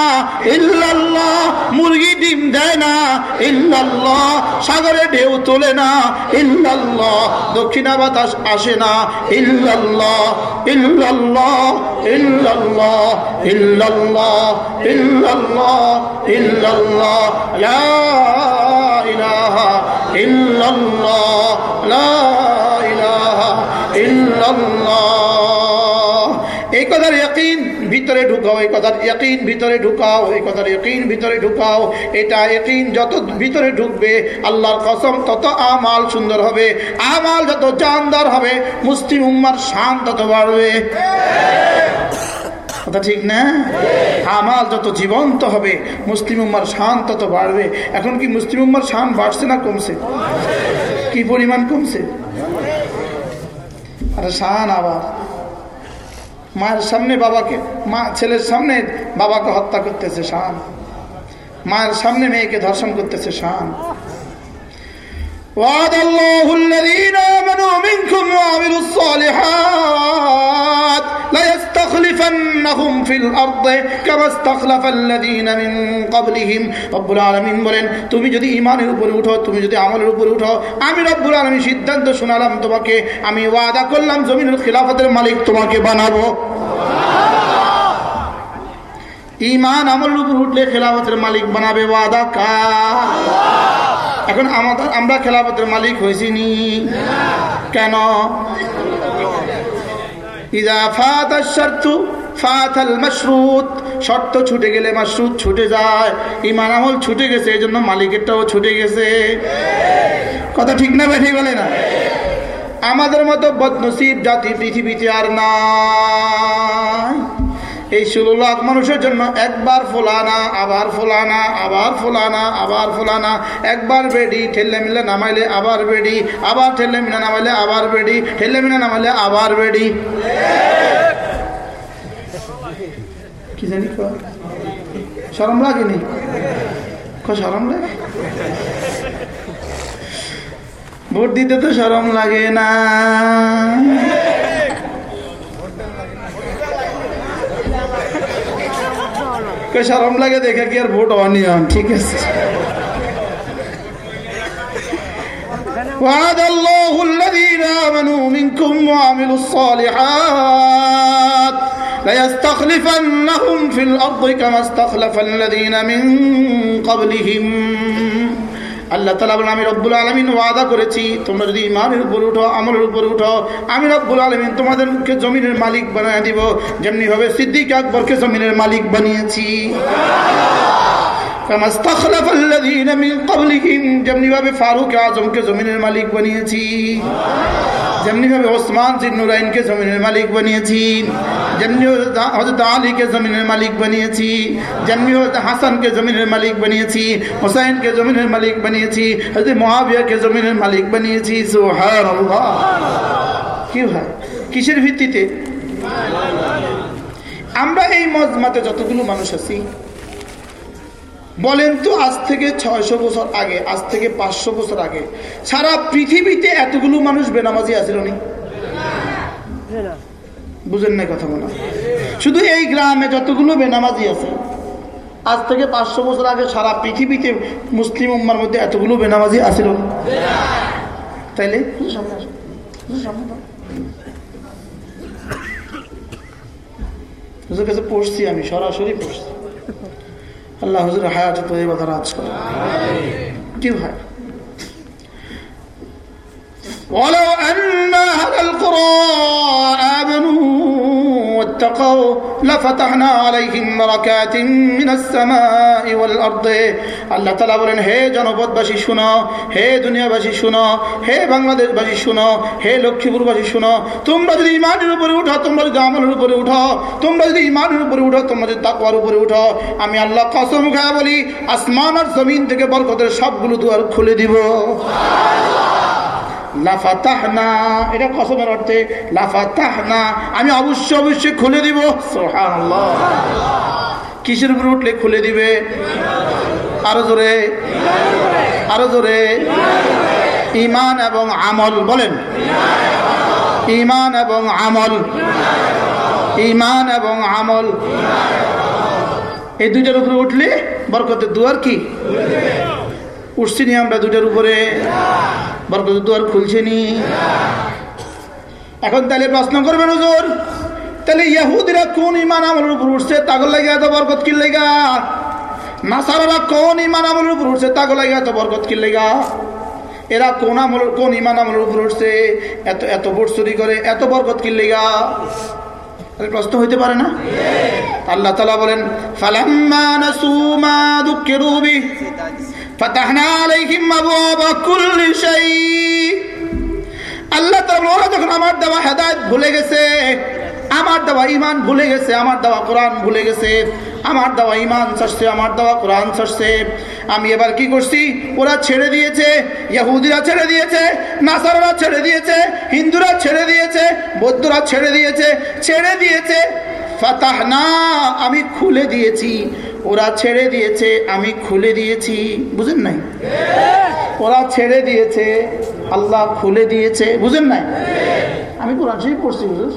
ইল্লাল্লাহ, মুরগি ডিম দেয় না। ইল্লাল্লাহ, সাগরে ঢেউ তোলে না। ইল্লাল্লাহ, দক্ষিণা বাতাস আসে না। ইল্লাল্লাহ ইল্লাল্লাহ ইল্লাল্লাহ ইল্লাল্লাহ ইল্লাল্লাহ ইল্লাল্লাহ, লা ইলাহা ইল্লাল্লাহ, লা ইলাহা ইল্লাল্লাহ। এই কথার ইয়াকিন ভিতরে ঢুকাও, এই কথার ইয়াকিন ভিতরে ঢুকাও, এই কথার ইয়াকিন ভিতরে ঢুকাও। এটা ইয়াকিন যত ভিতরে ঢুকবে, আল্লাহর কসম, তত আমাল সুন্দর হবে। আমাল যত জানদার হবে, মুসলিম উম্মার শান তত বাড়বে। কথা ঠিক না? আমাল যত জীবন্ত হবে, মুসলিম উম্মার শান তত বাড়বে। এখন কি মুসলিম উম্মার শান বাড়ছে না কমছে? কি পরিমাণ কমছে? আরে শান আবার। মায়ের সামনে বাবাকে, মা, ছেলের সামনে বাবাকে হত্যা করতেছে শান। মায়ের সামনে মেয়েকে ধর্ষণ করতেছে শান। وعد الله الذين آمنوا منكم وعملوا الصالحات ليستخلفنهم في الأرض كما استخلف الذين من قبلهم رب العالمين বলেন তুমি যদি ইমানের উপরে উঠো তুমি যদি আমলের উপরে উঠো আমি রব্বুল আলমী সিদ্ধান্ত শোনালাম তোমাকে আমি ওয়াদা করলাম জমিনের খিলাফতের মালিক তোমাকে বানাবো ইমান আমলের উপর উঠলে খেলাফতের মালিক বানাবে ওয়াদা কা এখন আমাদের, আমরা খেলাফতের মালিক হয়েছি নি কেন? ইদা ফাত শর্ত, ফাতাল মশরুত। শর্ত ছুটে গেলে মাসরুত ছুটে যায়। ইমান আমল ছুটে গেছে এই জন্য মালিকেরটাও ছুটে গেছে। কথা ঠিক না বেঠি বলে না? আমাদের মতো বদনসিব জাতি পৃথিবীতে আর নাই। এই ষোলো লাখ মানুষের জন্য একবার ফোলানা, আবার ফোলানা আবার ফোলানা আবার ফোলানা, একবার বেডি ঠেললে মিলে নামাইলে আবার বেডি, আবার ঠেললে মিলে নামাইলে আবার বেডি ঠেললে মিলে নামাইলে আবার বেডি। কি জানি সরম লাগেনি? সরম লাগে ভোট দিতে তো সরম লাগে না। সরম লাগে দেখে কি আর ভোট অনিয়ম ঠিক আছে وعد الله الذين آمنوا منكم وعملوا الصالحات ليستخلفنهم في الأرض كما استخلف الذين من قبلهم আল্লাহ তালা বলেন, আমি রব্বুল আলমিন ওয়াদা করেছি, তোমরা যদি ইমানের উপর উঠো, আমলের উপর উঠো, আমি রব্বুল আলমিন তোমাদেরকে জমিনের মালিক বানিয়ে দিব। যেমনি ভাবে সিদ্দিক আকবরকে জমিনের মালিক বানিয়েছি। যেমনি ভাবে ফারুক আজমকে জমিনের মালিক বানিয়েছি। যেমনি ওসমান জিন্নুরাইনকে জমিনের মালিক বানিয়েছি। যেমনি হজরত জমিনের মালিক বানিয়েছি। যেমনি হাসানকে জমিনের মালিক বানিয়েছি। হোসাইনকে জমিনের মালিক বানিয়েছি। হজরত মহাবিয়াকে জমিনের মালিক বানিয়েছি। সোহার কি হয় কিসের ভিত্তিতে? আমরা এই মজমাতে যতগুলো মানুষ আছি বলেন তো, আজ থেকে ছয়শো বছর আগে, আজ থেকে পাঁচশো বছর আগে, সারা পৃথিবীতে এতগুলো মানুষ বেনামাজি আছিল বুঝেন না কথা মনে শুধু এই গ্রামে যতগুলো বেনামাজি আছে, আজ থেকে পাঁচশো বছর আগে সারা পৃথিবীতে মুসলিম উম্মার মধ্যে এতগুলো বেনামাজি আছিল। তাইলে? পড়ছি আমি, সরাসরি পড়ছি। আল্লাহ হুজুর হায়াত তো এই কথা রাজ করে কি ভাই ولو أن أهل القرى آمنوا واتقوا لفتحنا عليهم بركات من السماء والأرض আল্লাহ তালা বলেন হে জনপদবাসী শুনো হে দুনিয়াবাসী শুনো হে বাংলাদেশবাসী শুনো হে লক্ষ্মীপুরবাসী শুনো তোমরা যদি ইমানের উপরে উঠো তোমরা যদি আমলের উপরে উঠো তোমরা যদি ইমানের উপরে উঠো তোমরা যদি তাকুয়ার উপরে উঠো আমি আল্লাহ কসম খায় বলি আসমান আর জমিন থেকে বরকতের সবগুলো দুয়ার খুলে দিব লাফাতাহনা, এটা কসমের অর্থে লাফাতাহনা। আমি অবশ্যই অবশ্যই খুলে দিব। কিসের উপরে উঠলে খুলে দিবে? আরও জোরে। আরও জোরে। ইমান এবং আমল বলেন। ইমান এবং আমল। ইমান এবং আমল। এই দুইটার উপরে উঠলে বরকতের দুয়ার কি? উঠছি আমরা দুইটার উপরে। বরকতের দুয়ার খুলছে নি। এখন তাহলে প্রশ্ন করবেন হুজুর, তাহলে ইয়াহুদিরা কোন ইমান আমলের উপর উঠছে? তাগল লাগে এত বরকত কি লেগা নাসারারা কোন ইমান আমলের উপর উঠছে? তাগল লাগে এত বরকত কি লেগা এরা কোন আমলের কোন ইমান আমলের উপর উঠছে? এত এত ভোট চুরি করে এত বরকত কি লেগা প্রশ্ন হইতে পারে না? আল্লাহ তালা বলেন, ফালাম্মা নাসু মা দুঃখের ফাতাহনা আলাইহিম আবওয়াবা কুল্লি আল্লাহ তাআলা যখন আমার দেওয়া হেদায়েত ভুলে গেছে, আমার দেওয়া ইমান ভুলে গেছে, আমার দেওয়া কোরআন ভুলে গেছে, আমার দেওয়া ইমান ছাড়ছে, আমার দেওয়া কোরআন ছাড়ছে, আমি এবার কি করছি? ওরা ছেড়ে দিয়েছে ইহুদিরা ছেড়ে দিয়েছে, নাসারারা ছেড়ে দিয়েছে, হিন্দুরা ছেড়ে দিয়েছে, বৌদ্ধরা ছেড়ে দিয়েছে ছেড়ে দিয়েছে ফাতাহ না আমি খুলে দিয়েছি। ওরা ছেড়ে দিয়েছে, আমি খুলে দিয়েছি। বুঝেন নাই? ওরা ছেড়ে দিয়েছে, আল্লাহ খুলে দিয়েছে। বুঝেন নাই? আমি কোরআন শরীফ পড়ছি বুঝুন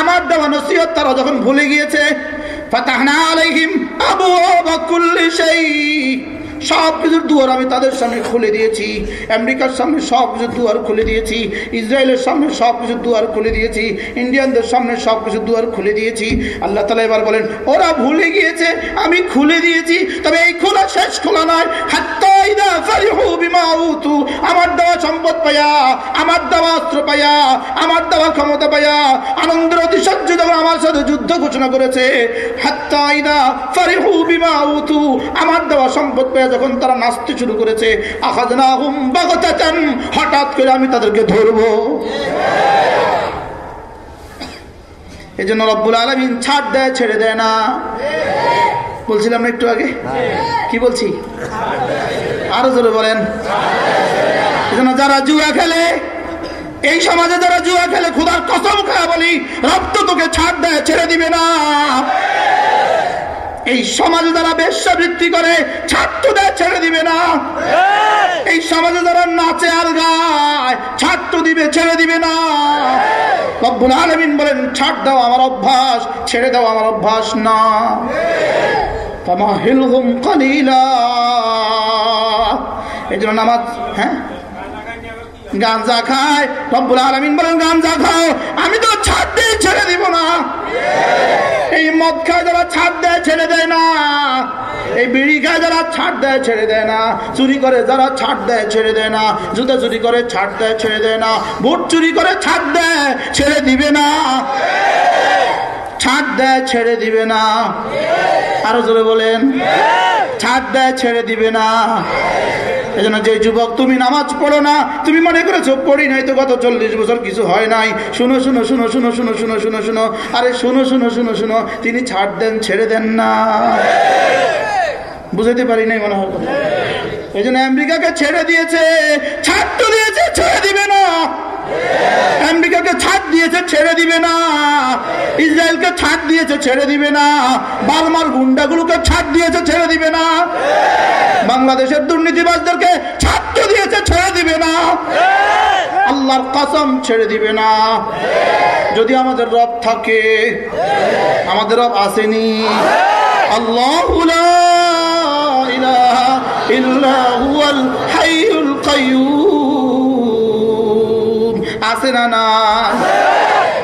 আমার দেওয়া নসিহত তারা যখন ভুলে গিয়েছে, ফাতাহনা আলাইহিম শাই সব কিছুর দুয়ার আমি তাদের সামনে খুলে দিয়েছি, আমেরিকার সামনে সব কিছুর দুয়ার খুলে দিয়েছি, ইসরায়েলের সামনে সব কিছুর দুয়ার খুলে দিয়েছি, ইন্ডিয়ানদের সামনে সব কিছুর দুয়ার খুলে দিয়েছি। আল্লাহ তালা এবার বলেন, ওরা ভুলে গিয়েছে, আমি খুলে দিয়েছি, তবে এই খোলা শেষ খোলা নয়। উতু আমার দেওয়া সম্পদ পাইয়া, আমার দেওয়া অস্ত্র পাইয়া, আমার দেওয়া ক্ষমতা পাইয়া আনন্দের আমার সাথে যুদ্ধ ঘোষণা করেছে। আমার দেওয়া সম্পদ পাইয়া যখন তারা নাচতে শুরু করেছে হঠাৎ করে আমি তাদেরকে ধরবো। এই জন্য রব্বুল আলমিন ছাড় দেয়, ছেড়ে দেয় না। বলছিলাম না একটু আগে? কি বলছি? আরও জোরে বলেন। যারা জুয়া খেলে এই সমাজে যারা জুয়া খেলে খুদার কসম খায় বলি রক্ত তোকে ছাড় দেয় ছেড়ে দিবে না। এই সমাজে যারা বেশ্যাবৃত্তি করে ছাত্রদের ছেড়ে দিবে না। এই! সমাজে যারা নাচে আর গায় ছাত্র দিবে ছেড়ে দিবে না। রব্বুল আলমিন বলেন ছাড় দাও আমার অভ্যাস ছেড়ে দাও আমার অভ্যাস না। ফামাহিলহুম কালিলা। এই জন্য নামাজ হ্যাঁ? গাঞ্জা খায় রব্বুল আলমিন বলেন গাঞ্জা খাও, আমি তো ছাদ দিয়ে ছেড়ে দিব না। এই মদ খায় যারা ছাদ দেয় ছেড়ে দেয় না। এই বিড়ি খায় যারা ছাড় দেয় ছেড়ে দেয় না। চুরি করে যারা ছাড় দেয় ছেড়ে দেয় না। জুতা চুরি করে ছাড় দেয় ছেড়ে দেয় না। ভোট চুরি করে ছাড় দেয় ছেড়ে দিবে না। ছাড় দেয় ছেড়ে দিবে না। আরও জোরে বলেন। ছাড় দেয় ছেড়ে দিবে না। এই জন্য যে যুবক তুমি নামাজ পড়ো না তুমি মনে করেছ পড়ি নাই তো গত চল্লিশ বছর কিছু হয় নাই শুনো শুনো শুনো শুনো শুনো শুনো শুনো শুনো আরে শুনো শুনো শুনো শুনো তিনি ছাড় দেন ছেড়ে দেন না বুঝাতে পারি নাই মনে হয় এই জন্য আমেরিকাকে ছেড়ে দিয়েছে ছাড় তো দিয়েছে ছেড়ে দিবে না আমেরিকাকে ছাড় দিয়েছে, ছেড়ে দিবে না। ইসরায়েলকে ছাড় দিয়েছে, ছেড়ে দিবে না। বালমার গুন্ডাগুলোকে ছাড় দিয়েছে, ছেড়ে দিবে না। বাংলাদেশের দুর্নীতিবাজদেরকে ছাত্র দিয়েছে, ছেড়ে দিবে না। আল্লাহর কসম, ছেড়ে দিবে না। যদি আমাদের রব থাকে, আমাদের রব আসেনি। আল্লাহ আছে না।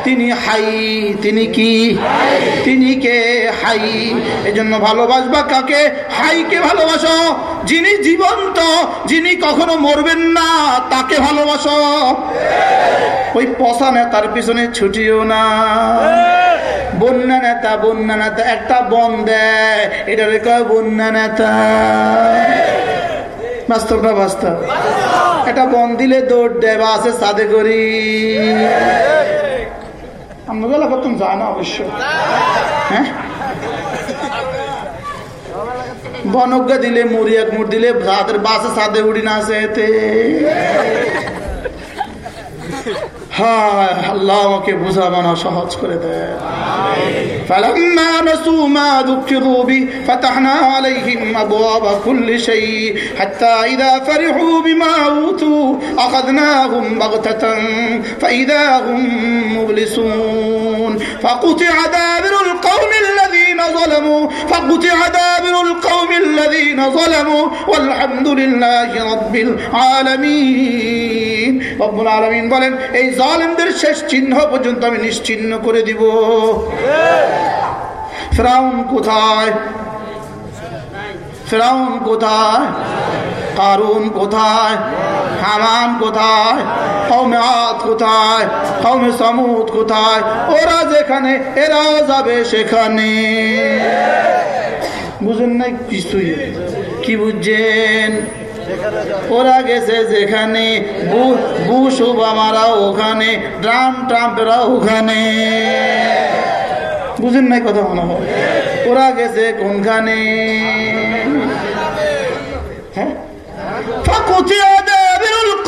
তিনি হাই, তিনি কি? তিনি কে হাই? এই ভালোবাসবা কাকে? হাইকে ভালোবাসো? যিনি জীবন্ত, যিনি কখনো মরবেন না, তাকে ভালোবাসো। ওই পশা নেতার পিছনে ছুটিও না। বন্যা নেতা বন্যা নেতা, একটা বন দেয় এটা কয় বন্যা নেতা? বাস্তব বাস্তব। এটা বন দিলে দৌড় দেয়, বা আছে সাদে করি আমাদের এলাকা যায় না অবশ্য। হ্যাঁ? বনজ্ঞা দিলে, মুড়ি এক মুড় দিলে বাসে সাদে উড়ি না আছে এতে। হ্যাঁ আল্লাহ আমাকে বুঝা মানা সহজ করে দেয় فلما نسوا ما ذكروا به فتحنا عليهم أبواب كل شيء حتى إذا فرحوا بما أوتوا أخذناهم بغتة فإذا هم مبلسون فقطع دابر القوم الذين ظلموا فقطع دابر القوم الذين ظلموا والحمد لله رب العالمين رب العالمين বলেন এই জালেমদের শেষ চিহ্ন পর্যন্ত আমি নিশ্চিহ্ন করে দিব ফেরাউন কোথায় ফেরাউন কোথায় কারুন কোথায় হামান কোথায়? কৌমে আদ কোথায়? কৌমে সমুদ কোথায়? ওরা যেখানে, এরাও যাবে সেখানে। বুঝেন নাই কিছুই? কি বুঝছেন? ওরা গেছে যেখানে ওখানে, ড্রাম ট্রাম্পেরা ওখানে। বুঝেন নাই কথা মনে হয়? ওরা গেছে কোনখানে? হ্যাঁ?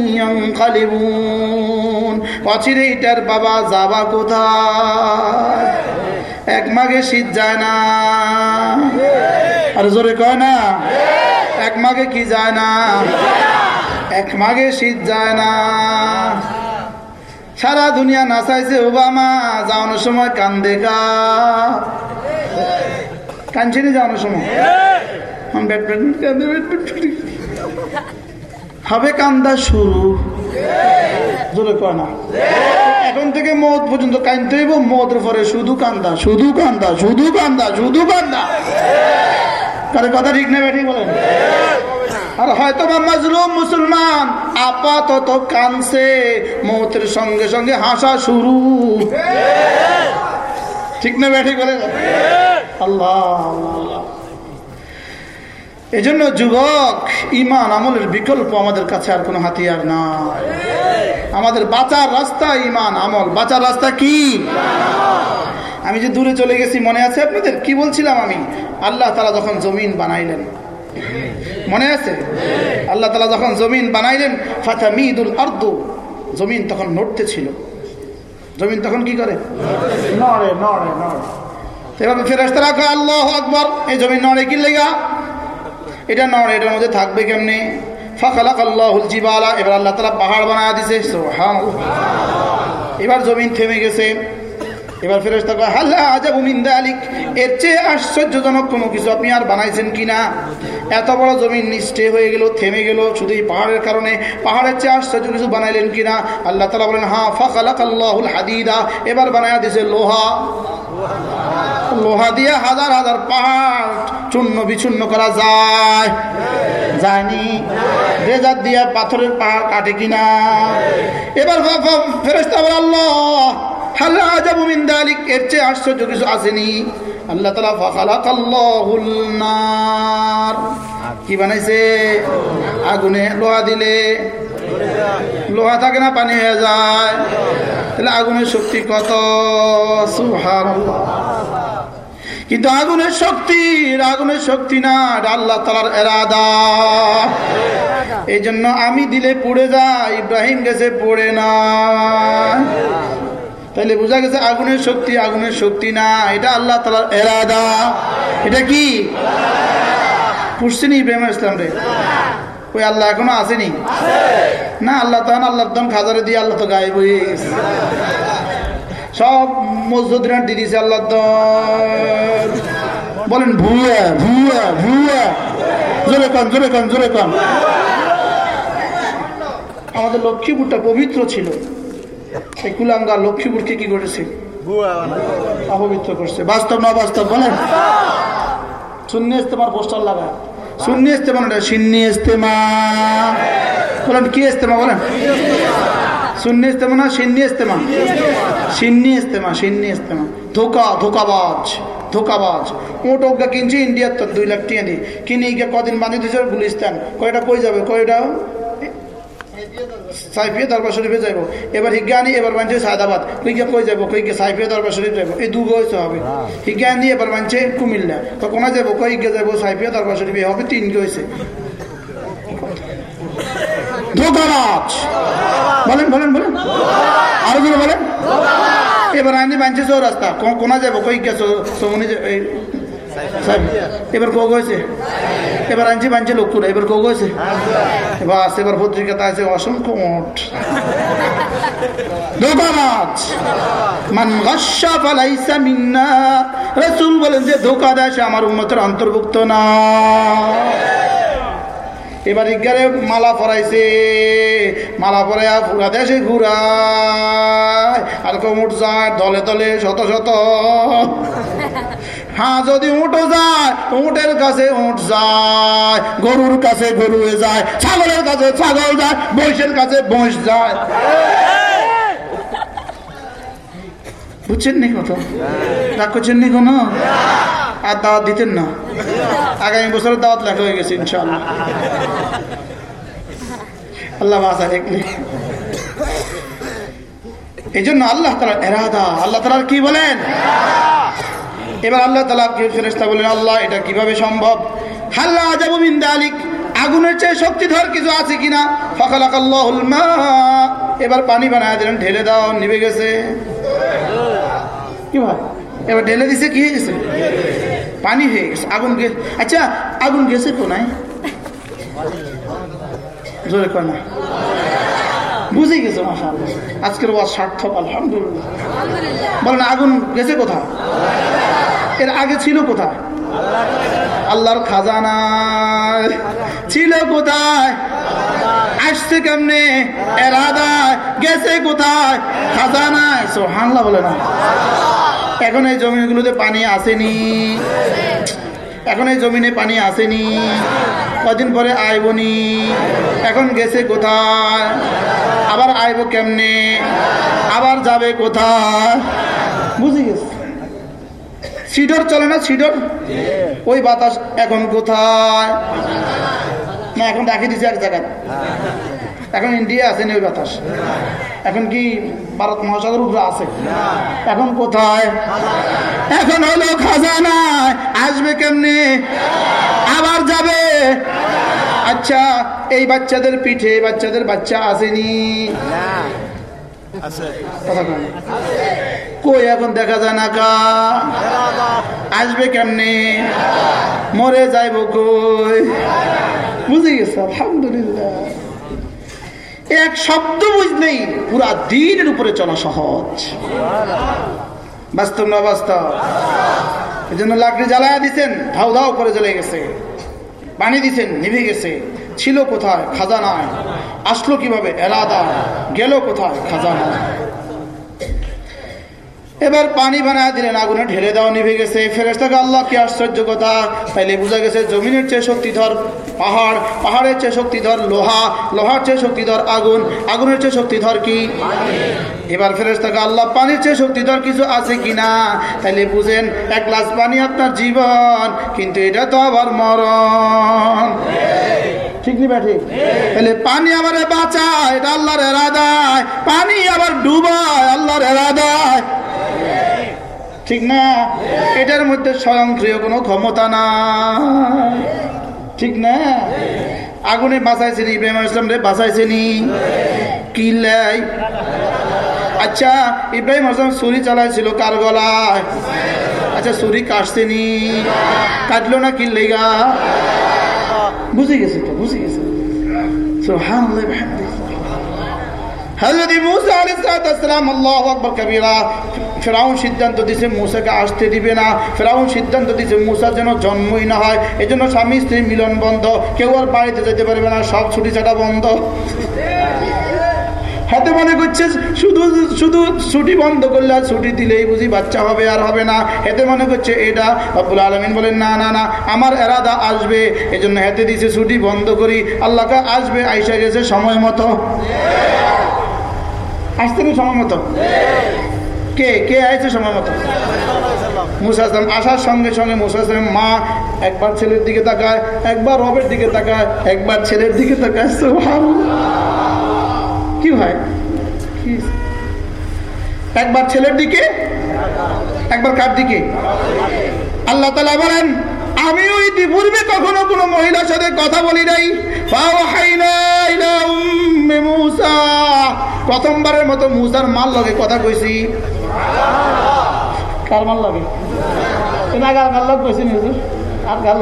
ওয়াসায়ানকালিবু অচিরেইটার বাবা যাবা কোথায়? এক মাঘে শীত যায় না। আর জোরে কয় না? এক মাঘে কি যায় না? এক মাঘে শীত যায় না। সারা দুনিয়া নাচাইছে ওবামা যাওয়ানোর সময় কান্দে গা। কানছিনি যাওয়ানোর সময়। কান্দে ব্যাডমিন্টন হবে কান্দা শুরু। জোরে না? এখন থেকে মদ পর্যন্ত কানতে হইব, মদের পরে শুধু কান্দা শুধু কান্দা শুধু কান্দা শুধু কান্দা। কারে কথা ঠিক নেবে ঠিক বলেন। আর হয়তো মজলুম মুসলমান আপাতত কানছে মতের সঙ্গে সঙ্গে হাসা শুরু। ঠিক নেবে ঠিক বলেন? আল্লাহ আল্লাহ। এজন্য যুবক ইমান আমলের বিকল্প আমাদের কাছে আর কোনো হাতিয়ার নাই। আমাদের বাঁচার রাস্তা ইমান আমল। বাঁচার রাস্তা কি? আমি যে দূরে চলে গেছি মনে আছে আপনাদের? কি বলছিলাম আমি? আল্লাহ তালা যখন জমিন বানাইলেন। মনে আছে? আল্লাহ তালা যখন জমিন বানাইলেন ফাতা মিদুল আর্দু। জমিন তখন নড়তে ছিল। জমিন তখন কি করে? নড়ে নড়ে নড়ে। এভাবে ফেরাস্তারা আল্লাহ আকবর। এই জমিন নড়ে কি লেগা? এটা নড়ে এটার মধ্যে থাকবে কেমনি? এবার পাহাড় দিছে এবার থেমে গেছে। এবার আলিক এর চেয়ে আশ্চর্যজনক কোনো কিছু আপনি আর বানাইছেন কিনা এত বড় নিষ্ঠে হয়ে গেল, থেমে পাহাড়ের কারণে। পাহাড়ের চেয়ে আশ্চর্য কিছু বানাইলেন কিনা আল্লাহ তালা বলেন হা ফাখালাক আল্লাহুল হাদিদা। এবার বানায় দিছে লোহা। লোহা দিয়ে হাজার হাজার পাহাড় চূর্ণ বিচূর্ণ করা যায়। জানি রেজার দিয়া পাথরের পাহাড় কাটে কিনা। এবার ফেরেস্তা আবার আল্লাহ কি বানাইছে? আগুনে লোহা দিলে। লোহা থাকে না, পানি হয়ে যায়। তাহলে আগুনের শক্তি কত? সুবহানাল্লাহ। কিন্তু আগুনের শক্তি আগুনের শক্তি না আল্লাহ তালার এরাদা। এই জন্য আমি দিলে পড়ে যায়, ইব্রাহিম গেছে পড়ে না। তাহলে বোঝা গেছে আগুনের শক্তি আগুনের শক্তি না, এটা আল্লাহ তালার এরাদা। এটা কি? পুষছেনি ইব্রাহিম ইসলাম রে। ওই আল্লাহ এখনও আসেনি? না আল্লাহ তখন আল্লাহ তখন খাজারে দিয়ে আল্লাহ তো গায়ে বই সব মসজিদ দিয়ে দিয়েছে আল্লাহ বলেন ভুয়া ভুয়া ভুয়া। জোরে কন জোরে কন জোরে কন। আমাদের লক্ষ্মীপুরটা পবিত্র ছিল। এই কুলাঙ্গা লক্ষ্মীপুরকে কি করেছে অপবিত্র করছে। বাস্তব না বাস্তব বলেন। শূন্য ইস্তেমার পোস্টার লাগা শূন্য ইস্তেমা না সিন্নি ইস্তেমা বলেন, কি ইস্তেমা বলেন? সুন্নি ইস্তেমা না সিন্নি ইস্তেমা সিন্নি ইস্তেমা সিন্নি ইস্তেমা ধোকা, ধোকাবাজ ধোকাবাজ। ওট ওগা কিনছি, ইন্ডিয়ার তো দুই লাখ টিয়া দিয়ে। কিনে গিয়ে কদিন বাঁধিয়ে দিয়েছে গুলিস্তান। কয়টা কই যাবে, কয়টা? সাইফিয়া দরবার শরীফে যাইব। এবার হিজ্ঞানি এবার মানছে সাদাবাদ। কইকে কই যাব কইকে সাইফিয়া দরবার শরীফ যাব এই দু গেছে হবে। হিজ্ঞানি এবার মানছে কুমিল্লা। তো কোনা যাব কইকে যাব সাইফিয়া দরবার শরীফে? হবে তিন ধোকাবাজ! বলেন বলেন বলেন। আরও জোরে বলেন। এবার আনি বানছে চৌ রাস্তা কোনা যাব কই গেছো সমনি এবার কো গেছে এবার আনছি, বানছে লোকপুর এবার কো গেছে বাস, এবার পত্রিকাতে আছে অসংখ্য বলেন যে ধোকা দেয় আমার উন্মতের অন্তর্ভুক্ত না। এবার ইগারে মালা পরাইছে। মালা পরাইয়া পুরা দেশে ঘুরায়। আর কমুট যায় দলে দলে শত শত। হ্যাঁ যদি উঠো যায়, উটের কাছে উঠ যায়, গরুর কাছে গরু যায়, ছাগলের কাছে ছাগল যায় বৈশের কাছে বৈশ যায়। বুঝছেন নি কত রাগ করছেন নি কোনো? আর দাওয়াত দিতেন না। আগামী বছর দাওয়াত লেখা হয়ে গেছে ইনশাল্লাহ আল্লাহ বাসা দেখলে। এই জন্য আল্লাহ তালার এরাদা, আল্লাহ তালার কি বলেন? এবার আল্লাহ তালা ফেরেস্তা বলেন, আল্লাহ, এটা কীভাবে সম্ভব? হাল্লা বিন্দা আলিক আগুনের চেয়ে শক্তিধর কিছু আছে কিনা ফকালাক আল্লাহ এবার পানি বানায় দিলেন, ঢেলে দাও নিবে গেছে। কি ভাই এবার ঢেলে দিছে কি হয়ে গেছে? পানি হয়ে গেছে আগুন আচ্ছা আগুন গেছে কোনায়? জোরে কোনা বুঝে গেছে আজকের ওয়াজ সার্থক আলহামদুলিল্লাহ। বলেন আগুন গেছে কোথায়? এর আগে ছিল কোথায়? আল্লাহর খাজানা ছিল কোথায়? আসছে কেমনে? এরাদায় গেছে কোথায়? খাজানায় সোহানলা বলে না। এখন এই জমিগুলোতে পানি আসেনি। এখন এই জমিনে পানি আসেনি। কদিন পরে আইবনি এখন গেছে কোথায়? আবার আইব কেমনে? আবার যাবে কোথায়? বুঝে গেছে? সিডর চলে না সিডর? ওই বাতাস এখন কোথায়? না, এখন রাখি দিছে এক জায়গায়। এখন ইন্ডিয়া আছে ওই বাতাস। এখন কি ভারত মহাসাগর উপরে আছে? এখন কোথায়? এখন হলো খাজানায়। আসবে কেমনে? আবার যাবে। আচ্ছা এই বাচ্চাদের পিঠে বাচ্চাদের বাচ্চা আসেনি। কই এখন দেখা যায় না কা? আসবে কেমনে? মরে যাইব কই? বুঝে গেছে? আলহামদুলিল্লাহ। এক শব্দ বুঝলেই পুরা দিনের উপরে চলা সহজ। বাস্তব না বাস্তব? এই জন্য লাকড়ি জ্বালায়া দিচ্ছেন ধাও ধাও করে জ্বলে গেছে। পানি দিচ্ছেন নিভে গেছে। ছিল কোথায়? খাজা নাই। আসলো কীভাবে? এলাদা। গেল কোথায়? খাজা খাজানায় এবার পানি বানায় দিলেন, আগুনে ঢেলে দেওয়া নিভে গেছে। ফেরেস্তাকে আল্লাহ কি আশ্চর্য কথা? তাইলে বোঝা গেছে জমিনের চেয়ে শক্তিধর পাহাড়, পাহাড়ের চেয়ে শক্তিধর লোহা, লোহার চেয়ে শক্তিধর আগুন, আগুনের চেয়ে শক্তিধর কি? এবার ফেরেস্তাকে আল্লাহ, পানির চেয়ে শক্তিধর কিছু আছে কিনা তাইলে বুঝেন, এক গ্লাস পানি আপনার জীবন, কিন্তু এটা তো আবার মরণ। ঠিক নি ঠিক তাহলে পানি আবার বাঁচায়, এটা আল্লাহর এরাদায়। পানি আবার ডুবায়, আল্লাহর এরাদায়। ঠিক না? এটার মধ্যে স্বয়ংক্রিয় কোনো ক্ষমতা না ঠিক না? আগুনে বাঁচাইছেন ইব্রাহিম ইসলাম রে, বাঁচাইছেনি। কিল্লাই আচ্ছা ইব্রাহিম আসলাম ছুরি চালাইছিল কার গলায়? আচ্ছা ছুরি কাটছেনি। কাটলো না কিল্লেগা বুঝে গেছে তো, বুঝে গেছে। হযরত মুসা আলাইহিস সালাম, আল্লাহু আকবার, কবীরা। ফেরাউন সিদ্ধান্ত দিছে, মুসাকে আসতে দিবে না। ফেরাউন সিদ্ধান্ত দিছে, মুসা যেন জন্মই না হয়। এই জন্য স্বামী, স্ত্রী মিলন বন্ধ। কেউ আর বাড়িতে যেতে পারবে না, সব ছুটি ছাটা বন্ধ। হাতে মনে করছে, শুধু শুধু ছুটি বন্ধ করলে আর ছুটি দিলেই বুঝি বাচ্চা হবে আর হবে না। হেতে মনে করছে, এটা আব্বুল আলমিন বলেন, না না না, আমার এরাদা আসবে। এই জন্য হেতে দিছে, ছুটি বন্ধ করি। আল্লাহকে আসবে, আইসা গেছে সময় মতো। আসতে সময় মতো? কে কে আইছে সময় মতো মুসা আসার সঙ্গে সঙ্গে মুসা মা একবার ছেলের দিকে তাকায়, একবার রবের দিকে তাকায়, একবার ছেলের দিকে তাকায়। কি কি? একবার ছেলের দিকে, একবার কার দিকে আল্লাহ তালা বলেন, আমি ওই পূর্বে কখনো কোনো মহিলার সাথে কথা বলি নাই। প্রথমবারের মতো মুসার মাল লগে কথা কইছি। কার মাল লাগে? আর গাল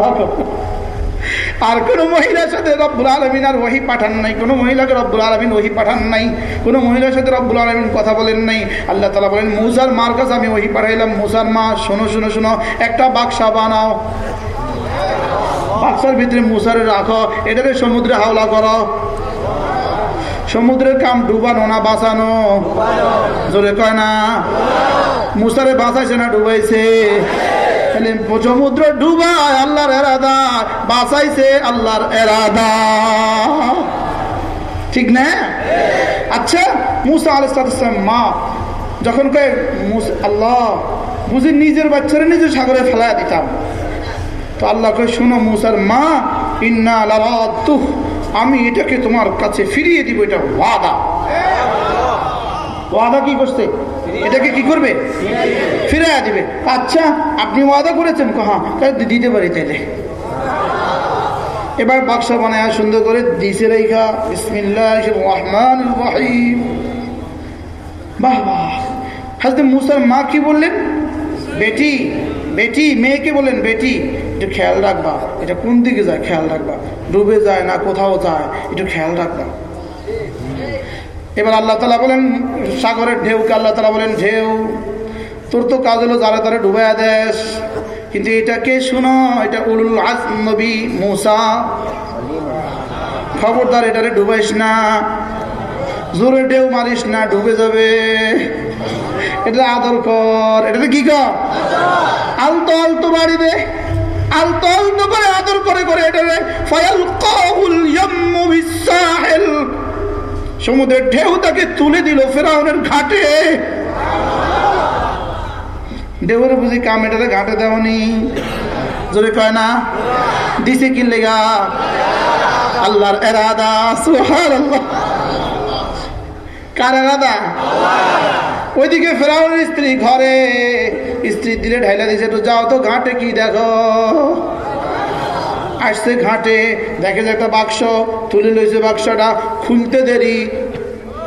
আর কোন মহিলার সাথে রব্বুল আলমিন আর ওহি পাঠান নাই। কোনো মহিলাকে রব্বুল আলমিন ওহি পাঠান নাই। কোনো মহিলার সাথে রব্বুল আলমিন কথা বলেন নাই। আল্লাহ তালা বলেন মুসার মার কাছে আমি ওহি পাঠাইলাম। মুসার মা, শোনো শোনো শোনো, একটা বাক্সা বানাও। বাক্সার ভিতরে মুসারে রাখো। এটাকে সমুদ্রে হাওলা করো। সমুদ্রের কাম ডুবানো না বাঁচানো? জোরে কয় না। মুসারে বাঁচাইছে না, ডুবাইছে। সমুদ্র ডুবায় আল্লাহর এরাদা, বাঁচাইছে আল্লাহর এরাদা। ঠিক না? আচ্ছা মুসা আলাইসালাম মা, যখন কয়ে আল্লাহ, বুঝি নিজের বাচ্চারা নিজের সাগরে ফেলা দিতাম। তো আল্লাহ কয়ে, শোনো মুসার মা, ইন্না লারাতুহ আমি এটাকে তোমার কাছে ফিরিয়ে দিব, এটা ওয়াদা। ওয়াদা কি করছে? এটাকে কি করবে? ফিরে দিবে। আচ্ছা আপনি ওয়াদা করেছেন? হ্যাঁ তাহলে দিতে পারি তাইলে। এবার বাক্সা বানায় সুন্দর করে দিছে রেখা বিসমিল্লাহ বাহ বাহ। মুসার মা কি বললেন? বেটি বেটি, মেয়েকে বললেন, বেটি। একটু খেয়াল রাখবা, এটা কোন দিকে যায় খেয়াল রাখবা, ডুবে যায় না কোথাও যায় একটু খেয়াল রাখবা। এবার আল্লাহ তালা বলেন, সাগরের ঢেউকে আল্লাহ তালা বলেন, ঢেউ, তোর তো কাজ হলো যারা তারা ডুবাইয়া দেশ কিন্তু এটাকে শুনো, এটা উলুল আজ নবী মুসা। খবরদার, এটারে ডুবাইস না। জোরে ঢেউ মারিস না, ডুবে যাবে। এটা আদর কর। এটাতে কি কর? আলতো আলতো বাড়ি দে আলতো আলতো আদর করে করে এটারে ফয়াল কাহুল ইয়াম্মু সমুদ্রের ঢেউ তাকে তুলে দিল ফেরাউনের ঘাটে। ঢেউরে বুঝি কাম এটাতে ঘাটে দেওনি জোরে কয় না? দিছে কি লেগা? আল্লাহর এরাদা সুহার আল্লাহ কার এরাদা? ওইদিকে ফেরাউনের স্ত্রী ঘরে। স্ত্রী দিলে ঢাইলা দিছে তো যাও তো ঘাটে কি দেখো? আসছে ঘাটে, দেখে যে একটা বাক্স, তুলে লইছে বাক্সটা, খুলতে দেরি।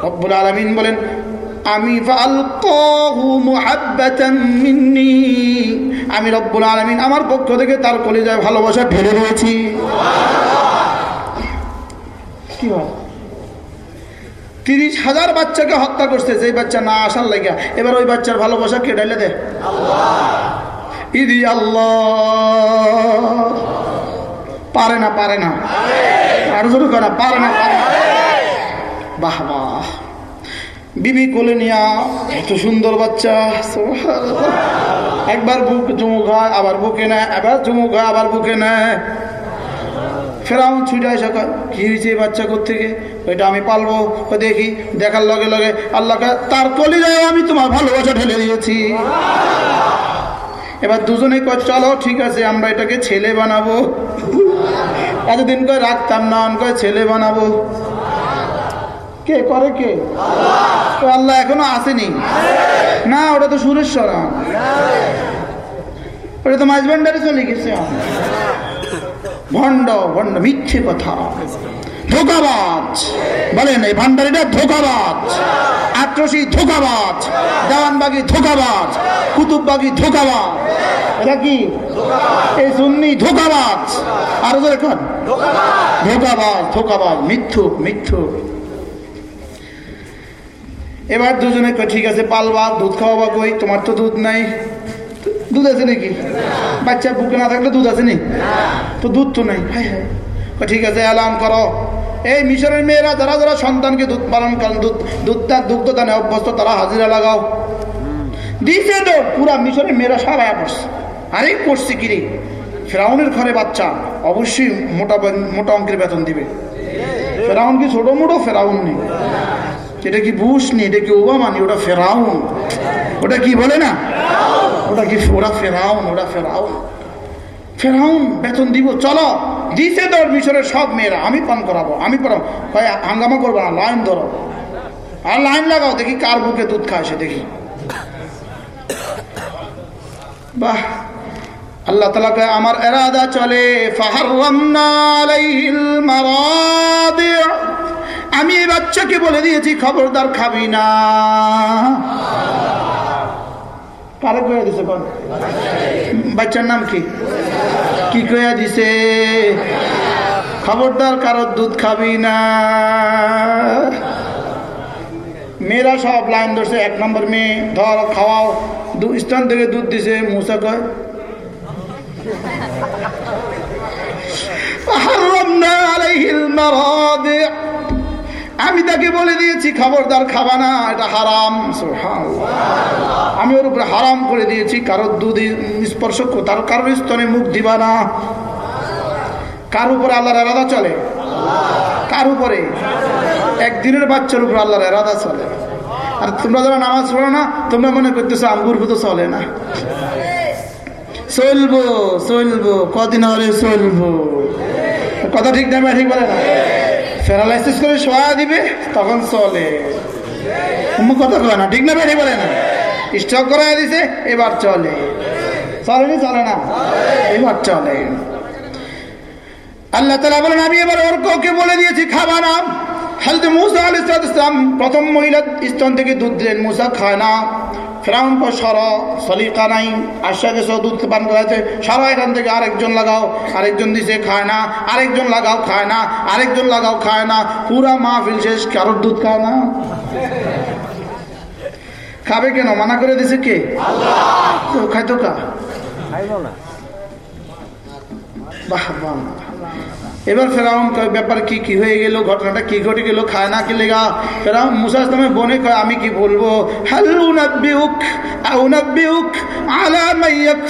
রব্বুল আলমিন বলেন, আমি আমি রব্বুল আলমিন আমার পক্ষ থেকে তার কলিজায় ভালোবাসা ঢেলে রয়েছি কি হয় তিরিশ হাজার বাচ্চাকে হত্যা করছে যে বাচ্চা না আসার লাগিয়া। এবার ওই বাচ্চার ভালোবাসা কে ডাইলে দে? ইদি আল্লাহ। পারে না পারে না। আরও জোরে করা পারে না পারে না। বাহ বাহ। বিবি কোলে নিয়া এত সুন্দর বাচ্চা একবার বুক চুমুক হয় আবার বুকে নেয় আবার চুমুক হয় আবার বুকে নেয়। ফেরাউন ছুটে আসে কি হয়েছে এই বাচ্চা থেকে ওইটা আমি পালবো ও দেখি, দেখার লগে লগে আল্লাহকে তার কলি যায় আমি তোমার ভালোবাসা ঢেলে দিয়েছি। এবার দুজনে কয়, চলো, ঠিক আছে, আমরা এটাকে ছেলে বানাবো। এতদিন কয়, রাখতাম না, আমি কয়, ছেলে বানাবো। কে, করে কে? আল্লাহ এখনও আসেনি। না, ওটা তো সুরেশ্বর। ওটা তো মাঝবান্ডারে চলে গেছে। ভণ্ড ভণ্ড, মিথ্যে কথা। ধোকাবাজ। বলেন, এই ভান্ডারিটা ধোকাবাজ। আট্রসি ধোকাবাজ। দেওয়ানবাগি ধোকাবাজ। কুতুববাগি ধোকাবাজ। এটা কি? এই সুন্নি ধোকাবাজ। আরও কর ধোকাবাজ ধোকাবাজ, মিথ্যুক মিথ্যুক। এবার দুজনে ঠিক আছে, পালবা, দুধ খাওয়াবা কই? তোমার তো দুধ নাই। দুধ আছে নাকি? বাচ্চা বুকে না থাকলে দুধ আছে নি? তো দুধ তো নেই। হাই কয়, ঠিক আছে এলান করো। এই মিশরের মেয়েরা যারা যারা সন্তানকে দুধ পালন করেন দুধ দুধটা দুগ্ধদানে অভ্যস্ত তারা হাজিরা লাগাও। দিছে তো পুরা মিশরের মেয়েরা সবাই পড়ছে। আরে পড়ছে কিরে ফেরাউনের ঘরে বাচ্চা অবশ্যই মোটা মোটা অঙ্কের বেতন দিবে। ফেরাউন কি ছোট মোটো? ফেরাউন নেই। এটা কি বুশ নেই এটা কি ওবামা নেই ওটা ফেরাউন। ওটা কি বলে না? ওটা কি ওরা ফেরাউন ওরা ফেরাউন। ফেরাউন বেতন দিব, চলো। দিছে তোর মিশরের সব মেয়েরা, আমি পান করাবো, আমি পড়াবো কয়, হাঙ্গামা করব না, লাইন ধরো। আর লাইন লাগাও, দেখি কার বুকে দুধ খায় সে, দেখি। বাহ। আল্লাহ তালা কয়, আমার এরাদা চলে আমি এই বাচ্চাকে বলে দিয়েছি, খবরদার খাবি না। কারে কয়ে দিছে কোন? বাচ্চার নাম কি? কি কয়ে দিছে? খবরদার কারোর দুধ খাবি না। মেয়েরা সব লাইন ধরছে, এক নম্বর মেয়ে, ধর, খাওয়াও। স্থান থেকে দুধ দিছে, মুসা কয় আমি তাকে বলে দিয়েছি, খবরদার খাবা না, এটা হারাম। আমি ওর উপরে হারাম করে দিয়েছি কারোর দুধ স্পর্শ তার কারোর স্তনে মুখ দিবা না। কার উপরে আল্লাহর এরাদা চলে? কার উপরে? একদিনের বাচ্চার উপরে আল্লাহর এরাদা চলে। আর তোমরা যারা নামাজ পড়ো না, তোমরা মনে করতেছো আঙ্গুর তো চলে না। চলবো চলবো, কদিন হলে চলবো। কথা ঠিক না ঠিক বলে না? প্যারালাইসিস করে শোয়া দিবে, তখন চলে। কোনো কথা কয় না, ঠিক না ঠিক বলে না। স্টক করাই দিছে, এবার চলে। চলে চলে না? এবার চলে। আল্লাহ তালা বলেন, আমি এবার ওর কাউকে বলে দিয়েছি, খাবা না। হলতে মুসা আল ইসলাম প্রথম মহিলা স্তন থেকে দুধ দিলেন। মুসা খায় না। ফেরাউন পর সর সলিকা নাই আশা গেছো দুধ পান করাছে সারা এখান থেকে আরেকজন লাগাও আরেকজন দিছে খায় না। আরেকজন লাগাও খায় না। আরেকজন লাগাও খায় না। পুরা মাহফিল শেষ কারোর দুধ খায় না। খাবে কেন? মানা করে দিছে কে? তো খাইতো কা? বাহ এবার ফেরাউন ব্যাপার কি কি হয়ে গেল? ঘটনাটা কি ঘটে গেল? খায় না কি লেগা? ফেরাউন মুসা ইসলামের বনে কয়, আমি কি বলব?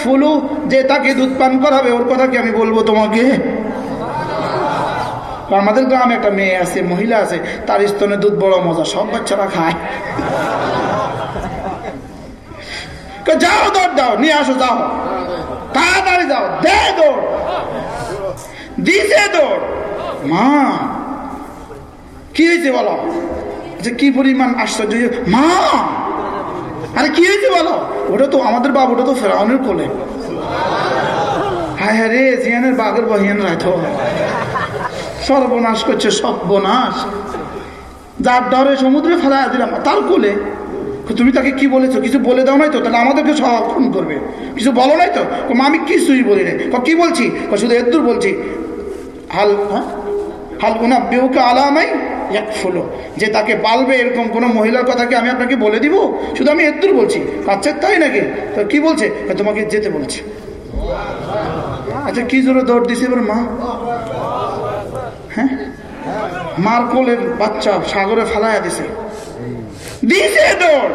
ফুলু যে তাকে দুধ পান করাবে, ওর কথা কি আমি বলব তোমাকে? আমাদের গ্রামে একটা মেয়ে আছে, মহিলা আছে, তার স্তনে দুধ বড় মজা, সব বাচ্চারা খায়। যাও দৌড় দাও, নিয়ে আসো, যাও। তাড়াতাড়ি যাও, দে দৌড়। দিছে দৌড়। মা, কি হয়েছে বলো? যে কি পরিমাণ আশ্চর্য মা! আরে, কি হয়েছে বলো? ওটা তো আমাদের বাবু, ওটা তো ফেরাউনের কোলে। হায় হ্যাঁ রে, জিয়ানের বাঘের বহিয়ান রাখত সর্বনাশ করছে, সর্বনাশ। যার ডরে সমুদ্রে ফেলা দিলাম, তার কোলে। তুমি তাকে কি বলেছ? কিছু বলে দাও নাই তো? তাহলে আমাদেরকে খুন করবে। কিছু বলো নাই তো? আমি কিছুই বলি নাই। কো, বলছি? শুধু এদ্দুর বলছি। হাল হ্যাঁ? হাল ওনা বেউকে আলামাই এক ফুলো যে তাকে পালবে এরকম কোনো মহিলার কথা কি আমি আপনাকে বলে দিব? শুধু আমি এদ্দুর বলছি। আচ্ছা তাই নাকি? তো কি বলছে? তোমাকে যেতে বলছে। আচ্ছা কি জোরে দৌড় দিছে এবার মা? হ্যাঁ? মার কোলের বাচ্চা সাগরে ফালাইয়া দিছে। দিছে দৌড়।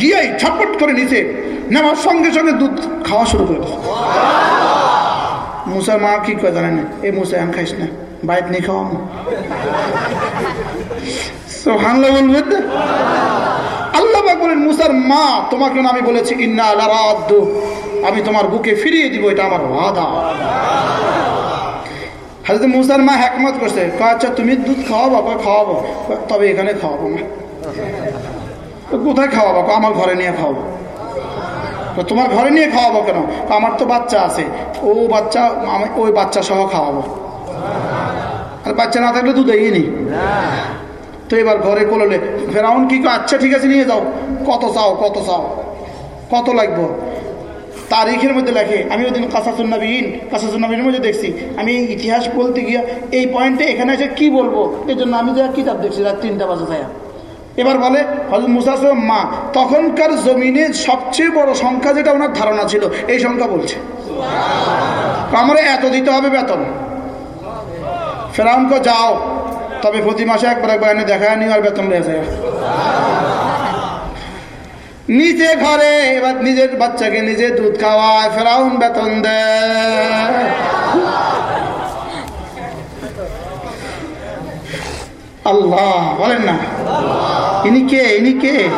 গিয়াই ছটপট করে নিচে নেওয়ার সঙ্গে সঙ্গে দুধ খাওয়া শুরু করে মুসার মা কি করে জানেন না? এই মুসা, আম খাইস না, বাইত নিয়ে খাওয়া আল্লাহ মা, তোমাকে আমি বলেছি আমি তোমার বুকে ফিরিয়ে দিব, এটা আমার মা করছে আচ্ছা তুমি দুধ খাওয়াবো খাওয়াবো। তবে এখানে খাওয়াবো না। কোথায় খাওয়াবো? আমার ঘরে নিয়ে খাওয়াবো। তোমার ঘরে নিয়ে খাওয়াবো কেন? আমার তো বাচ্চা আছে। ও বাচ্চা, আমি ওই বাচ্চা সহ খাওয়াবো। আর বাচ্চা না থাকলে দুধ নি। তো এবার ঘরে কোললে ফেরাউন কি আচ্ছা ঠিক আছে, নিয়ে যাও। কত চাও কত চাও। কত লাগবো? তারিখের মধ্যে লেখে, আমি ওই দিন কাসাসুন্নবীন কাসাসুন্নবীনের মধ্যে দেখছি। আমি ইতিহাস বলতে গিয়া এই পয়েন্টে এখানে এসে কি বলব? এই জন্য আমি যা কিতাব দেখছি, রাত তিনটা বাজে যায় এবার বলে মুসাসের মা, তখনকার জমিনে সবচেয়ে বড় সংখ্যা যেটা ওনার ধারণা ছিল, এই সংখ্যা বলছে। আমার এত দিতে হবে বেতন। ফেরাউনকে যাও, তবে প্রতি মাসে একবার একবার এনে দেখায় নিও আর বেতন যায় নিজে ঘরে, এবার নিজের বাচ্চাকে নিজে দুধ খাওয়ায়, ফেরাউন বেতন দেয়। আল্লাহ, বলেন না। ইনি কে? ইনি কে?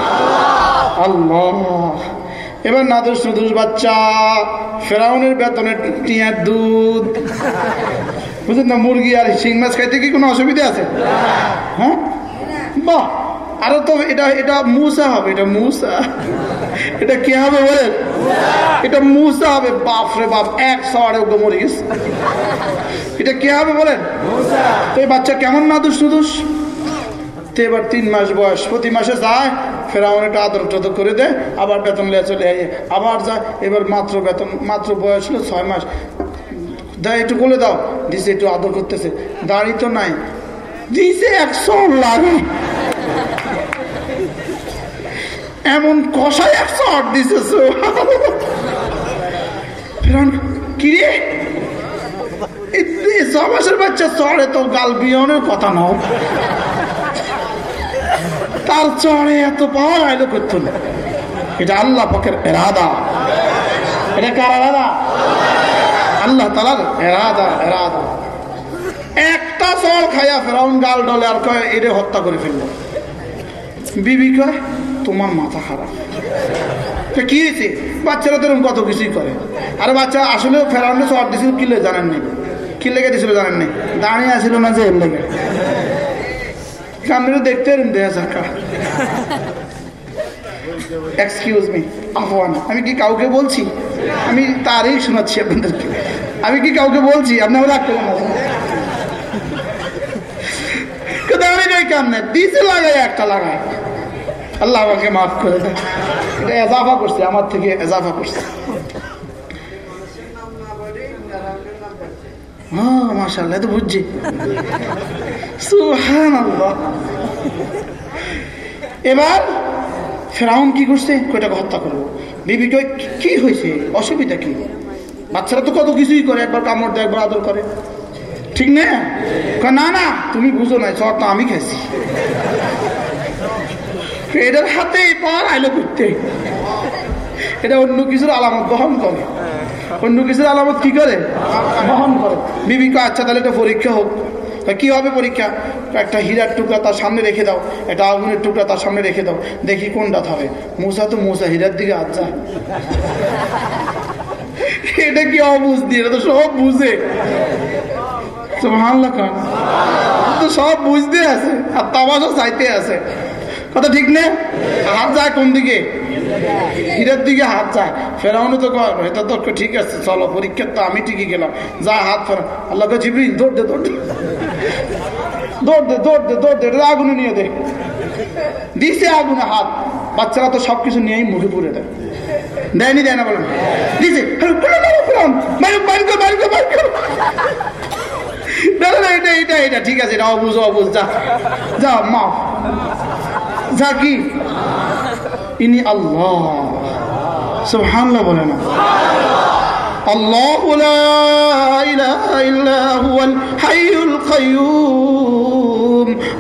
আল্লাহ। এবার নাদুস নুদুস বাচ্চা, ফেরাউনের বেতনে টিয়ার দুধ। বুঝলেন না, মুরগি আর শিং মাছ খাইতে কি কোনো অসুবিধা আছে? হ্যাঁ? বাহ! আরও তো এটা এটা মুসা হবে এটা মুসা। এটা কে হবে বলেন? এটা মুসা হবে বাপ রে বাপ এক সওয়ারে ওকে মরে এটা কে হবে বলেন? তো এই বাচ্চা কেমন নাদুস নুদুস তো এবার তিন মাস বয়স প্রতি মাসে যায় ফেরাউন একটা আদর টদর করে দেয় আবার বেতন লিয়ে চলে আয় আবার যায় এবার মাত্র বেতন মাত্র বয়স হলো ছয় মাস। দেয় একটু বলে দাও দিছে একটু আদর করতেছে। দাড়ি তো নাই। দিছে একশো লাগে। এমন কষাই একশো আট ফেরাউন কিরে বাচ্চা চড়ে তো গাল কথা চড়ে এত আইলো করতো এটা আল্লাহ আল্লাহ একটা চড় খাইয়া ফেরাউন গাল ডলে আর কয় এটা হত্যা করে ফেলল। বিবি কয় তোমার মাথা খারাপ। কি হয়েছে? বাচ্চারা তো কত কিছুই করে। আর বাচ্চা, আসলে ফেরাউন্ডে চড় দিছিল কিলে জানেন নাই? কি লেগে দিছিল জানেন নাই? দাঁড়িয়ে আসিল না যে এর লেগে। সামনে দেখতে থাকা। এক্সকিউজ মি আহ্বান আমি কি কাউকে বলছি? আমি তারই শোনাচ্ছি আপনাদেরকে। আমি কি কাউকে বলছি? আপনারা রাগ করবেন না। দাঁড়িয়ে নেই কামনে দিতে লাগাই একটা লাগায়। আল্লাহ আমাকে মাফ করে এটা এজাফা করছে, আমার থেকে এজাফা করছে। হ্যাঁ তো বুঝছি। এবার ফেরাউন কি করছে? হত্যা করব কি হয়েছে? অসুবিধা কি? বাচ্চারা তো কত কিছুই করে, একবার কামড় দেয় করে। ঠিক না? না না, তুমি বুঝো না চর তো আমি খাইছি। এটার হাতে পার আইলো করতে এটা অন্য কিছুর আলামত, বহন করে। অন্য কিছুর আলামত কি করে? বহন করে। বিবি কয় আচ্ছা তাহলে এটা পরীক্ষা হোক। কি হবে পরীক্ষা? একটা হীরার টুকরা তার সামনে রেখে দাও। একটা আগুনের টুকরা তার সামনে রেখে দাও। দেখি কোনটা হবে মূসা তো মূসা, হীরার দিকে যায়। এটা কি অবুঝ এটা তো সব বুঝে। ভালো খান তো সব বুঝতে আছে। আর তামাশা চাইতে আছে। কথা ঠিক না? হাত যায় কোন দিকে? হীরের দিকে হাত যায়। ফেরাউনি তো এটা তো ঠিক আছে, চলো, পরীক্ষার তো আমি ঠিকই গেলাম। যা হাত ফেরা আল্লাহ জিবরি দৌড় দে দৌড় দে। দৌড় দে দৌড় দে দৌড় দে, এটা আগুনে নিয়ে দে। দিছে আগুনে হাত। বাচ্চারা তো সবকিছু নিয়েই মুখে পুরে দেয়। দেয়নি, দেয় না বলেন দিছে এটা এটা এটা, ঠিক আছে, এটা অবুঝ অবুঝ যা যা, মাফ। যা কি ইনি আল্লাহ সুবহানাল্লাহ বলে না الله لا إله إلا هو الحي القيوم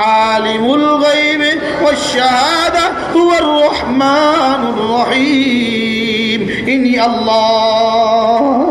عالم الغيب والشهادة هو الرحمن الرحيم. إني الله